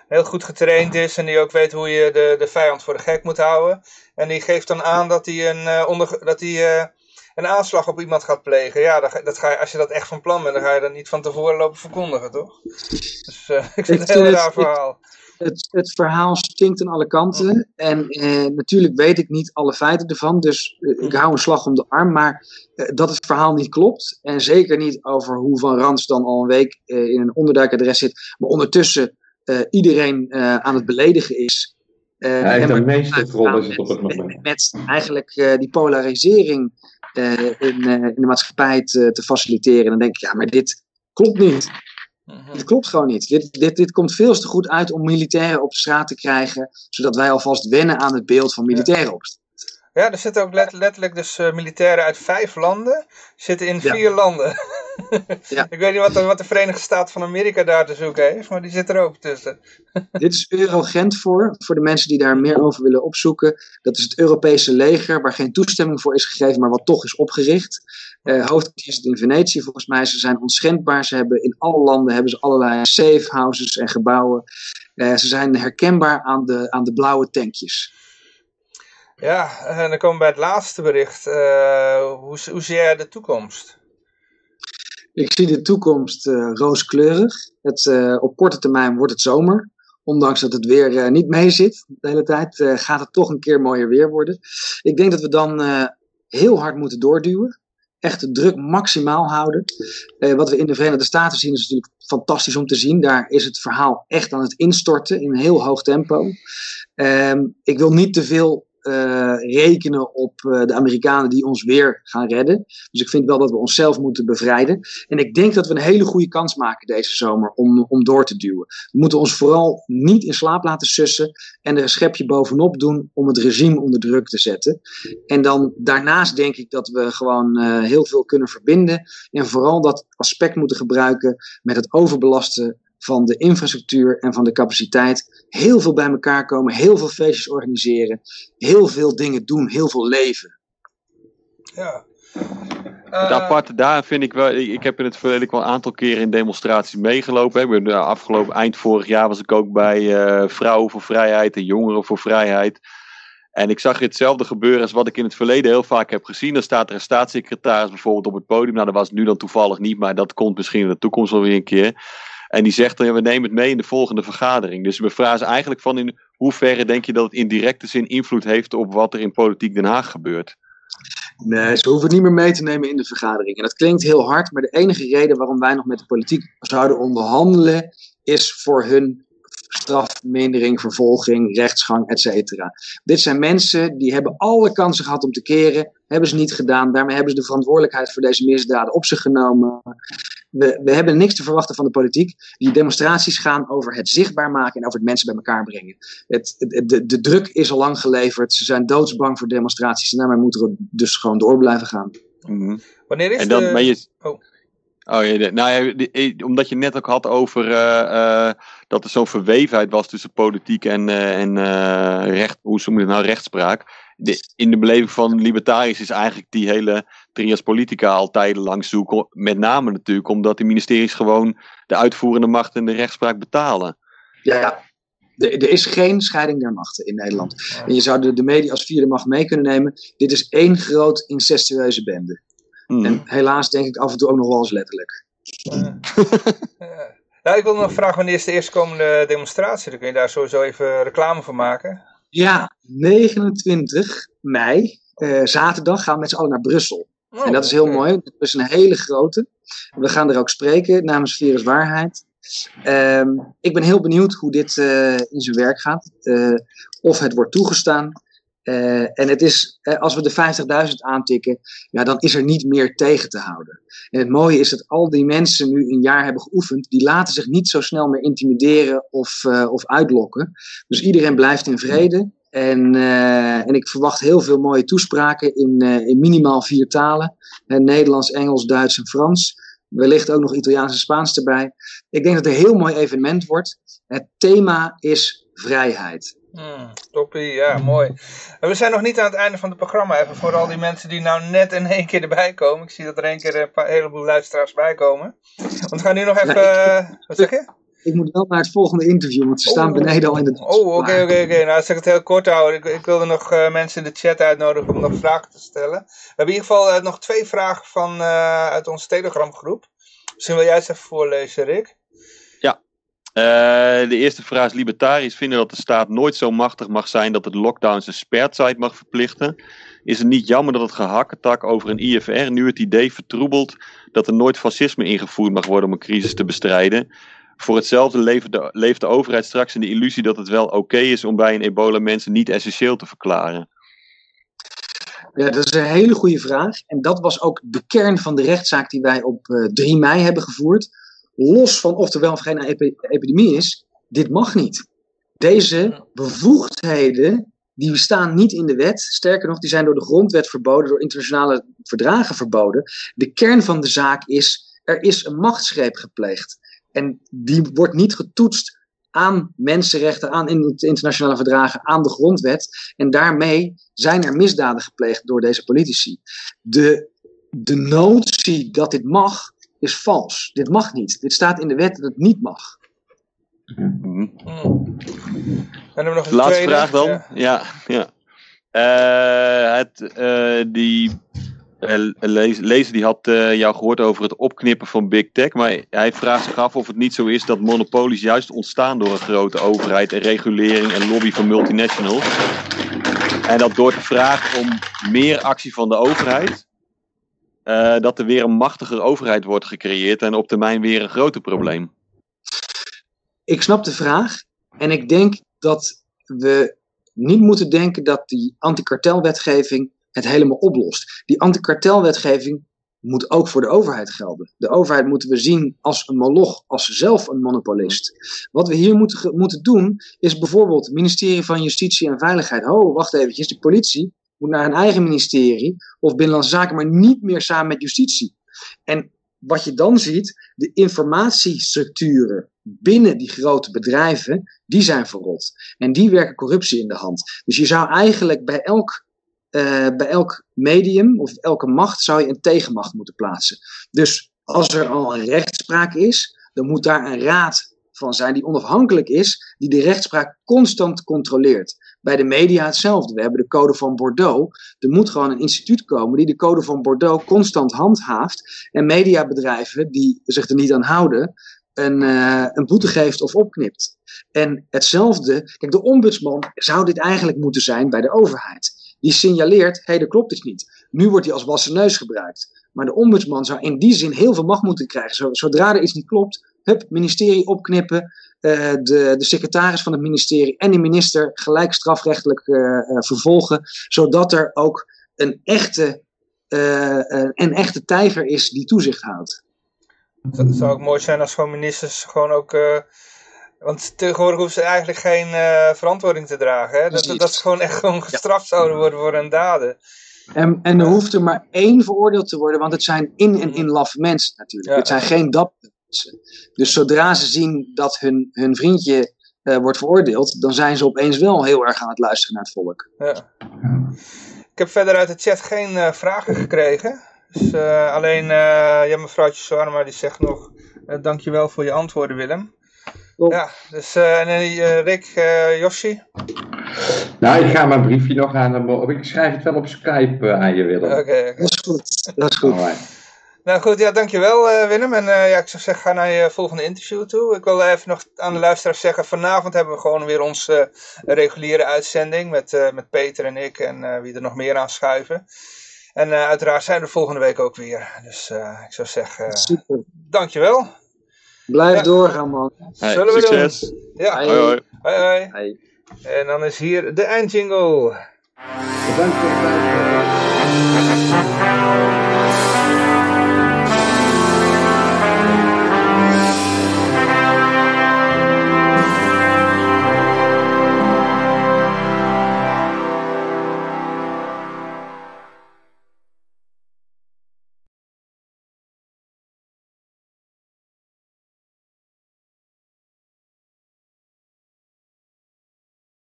heel goed getraind is en die ook weet hoe je de, de vijand voor de gek moet houden. En die geeft dan aan dat hij een, onder, dat hij, een aanslag op iemand gaat plegen. Ja, dat, dat ga je, als je dat echt van plan bent, dan ga je dat niet van tevoren lopen verkondigen, toch? Dus ik vind het een heel raar verhaal het, het verhaal stinkt aan alle kanten. En eh, natuurlijk weet ik niet alle feiten ervan. Dus eh, ik hou een slag om de arm. Maar eh, dat het verhaal niet klopt. En zeker niet over hoe Van Rans dan al een week eh, in een onderduikadres zit. Maar ondertussen eh, iedereen eh, aan het beledigen is. Hij heeft de meeste trollen op het moment. Met, met eigenlijk die polarisering in, in de maatschappij te, te faciliteren. En dan denk ik, ja, maar dit klopt niet. Mhm. Het klopt gewoon niet. Dit, dit, dit komt veel te goed uit om militairen op straat te krijgen, zodat wij alvast wennen aan het beeld van militairen op ja, er zitten ook letterlijk dus uh, militairen uit vijf landen, zitten in vier landen. ja. Ik weet niet wat de, wat de Verenigde Staten van Amerika daar te zoeken heeft, maar die zit er ook tussen. Dit is Eurogent voor, voor de mensen die daar meer over willen opzoeken. Dat is het Europese leger, waar geen toestemming voor is gegeven, maar wat toch is opgericht. Uh, hoofdkwartier zit in Venetië volgens mij. Ze zijn onschendbaar. Ze hebben in alle landen hebben ze allerlei safe houses en gebouwen. Uh, ze zijn herkenbaar aan de, aan de blauwe tankjes. Ja, en dan komen we bij het laatste bericht. Uh, hoe, hoe zie jij de toekomst? Ik zie de toekomst uh, rooskleurig. Het, uh, op korte termijn wordt het zomer. Ondanks dat het weer niet mee zit de hele tijd, gaat het toch een keer mooier weer worden. Ik denk dat we dan heel hard moeten doorduwen. Echt de druk maximaal houden. wat we in de Verenigde Staten zien is natuurlijk fantastisch om te zien. Daar is het verhaal echt aan het instorten in heel hoog tempo. Ehm, ik wil niet te veel rekenen op uh, de Amerikanen die ons weer gaan redden. Dus ik vind wel dat we onszelf moeten bevrijden. En ik denk dat we een hele goede kans maken deze zomer om, om door te duwen. We moeten ons vooral niet in slaap laten sussen en er een schepje bovenop doen om het regime onder druk te zetten. En dan daarnaast denk ik dat we gewoon uh, heel veel kunnen verbinden en vooral dat aspect moeten gebruiken met het overbelasten van de infrastructuur en van de capaciteit. Heel veel bij elkaar komen, heel veel feestjes organiseren, heel veel dingen doen, heel veel leven. Ja. Het aparte daar vind ik wel, ik heb in het verleden wel een aantal keren in demonstraties meegelopen. Ik ben de afgelopen eind vorig jaar was ik ook bij uh, Vrouwen voor Vrijheid en Jongeren voor Vrijheid. En ik zag hetzelfde gebeuren als wat ik in het verleden heel vaak heb gezien. Dan staat er een staatssecretaris bijvoorbeeld op het podium. Nou, dat was nu dan toevallig niet, maar dat komt misschien in de toekomst wel weer een keer. En die zegt dan, ja, we nemen het mee in de volgende vergadering. Dus we vragen eigenlijk van in hoeverre denk je dat het in directe zin invloed heeft op wat er in politiek Den Haag gebeurt? Nee, ze hoeven het niet meer mee te nemen in de vergadering. En dat klinkt heel hard, maar de enige reden waarom wij nog met de politiek zouden onderhandelen, is voor hun strafmindering, vervolging, rechtsgang, etc. Dit zijn mensen die hebben alle kansen gehad om te keren, hebben ze niet gedaan. Daarmee hebben ze de verantwoordelijkheid voor deze misdaden op zich genomen we, we hebben niks te verwachten van de politiek. Die demonstraties gaan over het zichtbaar maken en over het mensen bij elkaar brengen. Het, de, de druk is al lang geleverd. Ze zijn doodsbang voor demonstraties. En daarmee moeten we dus gewoon door blijven gaan. Mm Wanneer is en dan, de... je... Oh. Oh ja, nou ja, omdat je net ook had over uh, uh, dat er zo'n verwevenheid was tussen politiek en, uh, en recht, hoe noem je het nou, rechtspraak. De, in de beleving van libertariërs is eigenlijk die hele trias politica al tijdenlang zoeken. Met name natuurlijk omdat de ministeries gewoon de uitvoerende macht en de rechtspraak betalen. Ja, er is geen scheiding der machten in Nederland. En je zou de, de media als vierde macht mee kunnen nemen. Dit is één groot incestueuze bende. Hmm. En helaas denk ik af en toe ook nog wel eens letterlijk. Ja. ik wil nog vragen wanneer is de eerstkomende demonstratie? Dan kun je daar sowieso even reclame voor maken. Ja, 29 mei, uh, zaterdag, gaan we met z'n allen naar Brussel. Oh, en dat is heel mooi. Dat is een hele grote. We gaan er ook spreken namens Virus Waarheid. Um, ik ben heel benieuwd hoe dit uh, in zijn werk gaat. Uh, of het wordt toegestaan. Uh, en het is, als we de 50.000 aantikken, ja, dan is er niet meer tegen te houden. En het mooie is dat al die mensen nu een jaar hebben geoefend, die laten zich niet zo snel meer intimideren of, of uitlokken. Dus iedereen blijft in vrede. En, en ik verwacht heel veel mooie toespraken in, in minimaal vier talen: Nederlands, Engels, Duits en Frans. Wellicht ook nog Italiaans en Spaans erbij. Ik denk dat het een heel mooi evenement wordt. Het thema is vrijheid. Hmm, toppie, ja, mooi. we zijn nog niet aan het einde van het programma. Even voor al die mensen die nou net in één keer erbij komen. Ik zie dat er één keer een, paar, heleboel luisteraars bij komen. Want we gaan nu nog even... Eh, wat zeg je? Ik moet wel naar het volgende interview, want ze staan oh. beneden al in de... Oh, oké, oké, oké. Nou, als ik het heel kort houden. Ik, ik wilde nog uh, mensen in de chat uitnodigen om nog vragen te stellen. We hebben in ieder geval uh, nog twee vragen van, uit onze Telegram groep. Misschien wil jij eens even voorlezen, Rick. Uh, de eerste vraag is: Libertariërs vinden dat de staat nooit zo machtig mag zijn dat het lockdowns een spertsite mag verplichten. Is het niet jammer dat het gehakketak over een IFR nu het idee vertroebelt dat er nooit fascisme ingevoerd mag worden om een crisis te bestrijden? Voor hetzelfde leeft de, overheid straks in de illusie dat het wel oké is om bij een ebola mensen niet essentieel te verklaren. Ja, dat is een hele goede vraag. En dat was ook de kern van de rechtszaak die wij op uh, eh, 3 mei hebben gevoerd los van of er wel of geen epidemie is, dit mag niet. Deze bevoegdheden, die staan niet in de wet. Sterker nog, die zijn door de grondwet verboden, door internationale verdragen verboden. De kern van de zaak is, er is een machtsgreep gepleegd. En die wordt niet getoetst aan mensenrechten, aan internationale verdragen, aan de grondwet. En daarmee zijn er misdaden gepleegd door deze politici. De, de notie dat dit mag, is vals. Dit mag niet. Dit staat in de wet dat het niet mag. Mm. En dan nog een Laatste vraag dan. Ja, ja. Uh, het, uh, die uh, lezer die had jou gehoord over het opknippen van Big Tech. Maar hij vraagt zich af of het niet zo is dat monopolies juist ontstaan door een grote overheid en regulering en lobby van multinationals. En dat door de vraag om meer actie van de overheid uh, dat er weer een machtiger overheid wordt gecreëerd en op termijn weer een groter probleem? Ik snap de vraag en ik denk dat we niet moeten denken dat die antikartelwetgeving het helemaal oplost. Die antikartelwetgeving moet ook voor de overheid gelden. De overheid moeten we zien als een moloch, als zelf een monopolist. Wat we hier moeten, moeten doen, is bijvoorbeeld het ministerie van Justitie en Veiligheid. Oh, wacht eventjes, de politie moet naar een eigen ministerie of Binnenlandse Zaken, maar niet meer samen met justitie. En wat je dan ziet, de informatiestructuren binnen die grote bedrijven, die zijn verrot. En die werken corruptie in de hand. Dus je zou eigenlijk bij elk, uh, bij elk medium of elke macht zou je een tegenmacht moeten plaatsen. Dus als er al een rechtspraak is, dan moet daar een raad van zijn die onafhankelijk is, die de rechtspraak constant controleert. Bij de media hetzelfde. We hebben de code van Bordeaux. Er moet gewoon een instituut komen die de code van Bordeaux constant handhaaft. En mediabedrijven die zich er niet aan houden, een, uh, een boete geeft of opknipt. En hetzelfde, kijk, de ombudsman zou dit eigenlijk moeten zijn bij de overheid. Die signaleert, hé, hey, dat klopt dus niet. Nu wordt hij als wassen neus gebruikt. Maar de ombudsman zou in die zin heel veel macht moeten krijgen. Zodra er iets niet klopt, hup, ministerie opknippen. Uh, de, de secretaris van het ministerie en de minister gelijk strafrechtelijk uh, vervolgen. Zodat er ook een echte, een echte tijger is die toezicht houdt. Het zou ook mooi zijn als gewoon ministers gewoon ook... want tegenwoordig hoeven ze eigenlijk geen verantwoording te dragen. Hè? Dat, dat ze gewoon echt gewoon gestraft zouden worden voor hun daden. En, en er hoeft er maar één veroordeeld te worden, want het zijn in- en in laffe mensen natuurlijk. Het zijn geen dap dus zodra ze zien dat hun, hun vriendje uh, wordt veroordeeld, dan zijn ze opeens wel heel erg aan het luisteren naar het volk. Ja. Ik heb verder uit de chat geen uh, vragen gekregen. Dus uh, alleen ja, mevrouwtje Swarma die zegt nog, dankjewel voor je antwoorden Willem. Top. Ja, dus en Rick, Yoshi? Nou, ik ga mijn briefje nog aan hem, ik schrijf het wel op Skype aan je Willem. Oké, okay, dat is goed. Dat is goed. Nou goed, ja, dankjewel uh, Willem. En uh, ja, ik zou zeggen, ga naar je volgende interview toe. Ik wil even nog aan de luisteraars zeggen, vanavond hebben we gewoon weer onze uh, reguliere uitzending met, met Peter en ik en wie er nog meer aan schuiven. En uiteraard zijn we volgende week ook weer. Dus ik zou zeggen, Super. dankjewel. Blijf ja. doorgaan man. Hey, Zullen we succes. doen? Ja. Hoi hoi. Hoi hoi. Hey. En dan is hier de eindjingle. Bedankt voor het luisteren.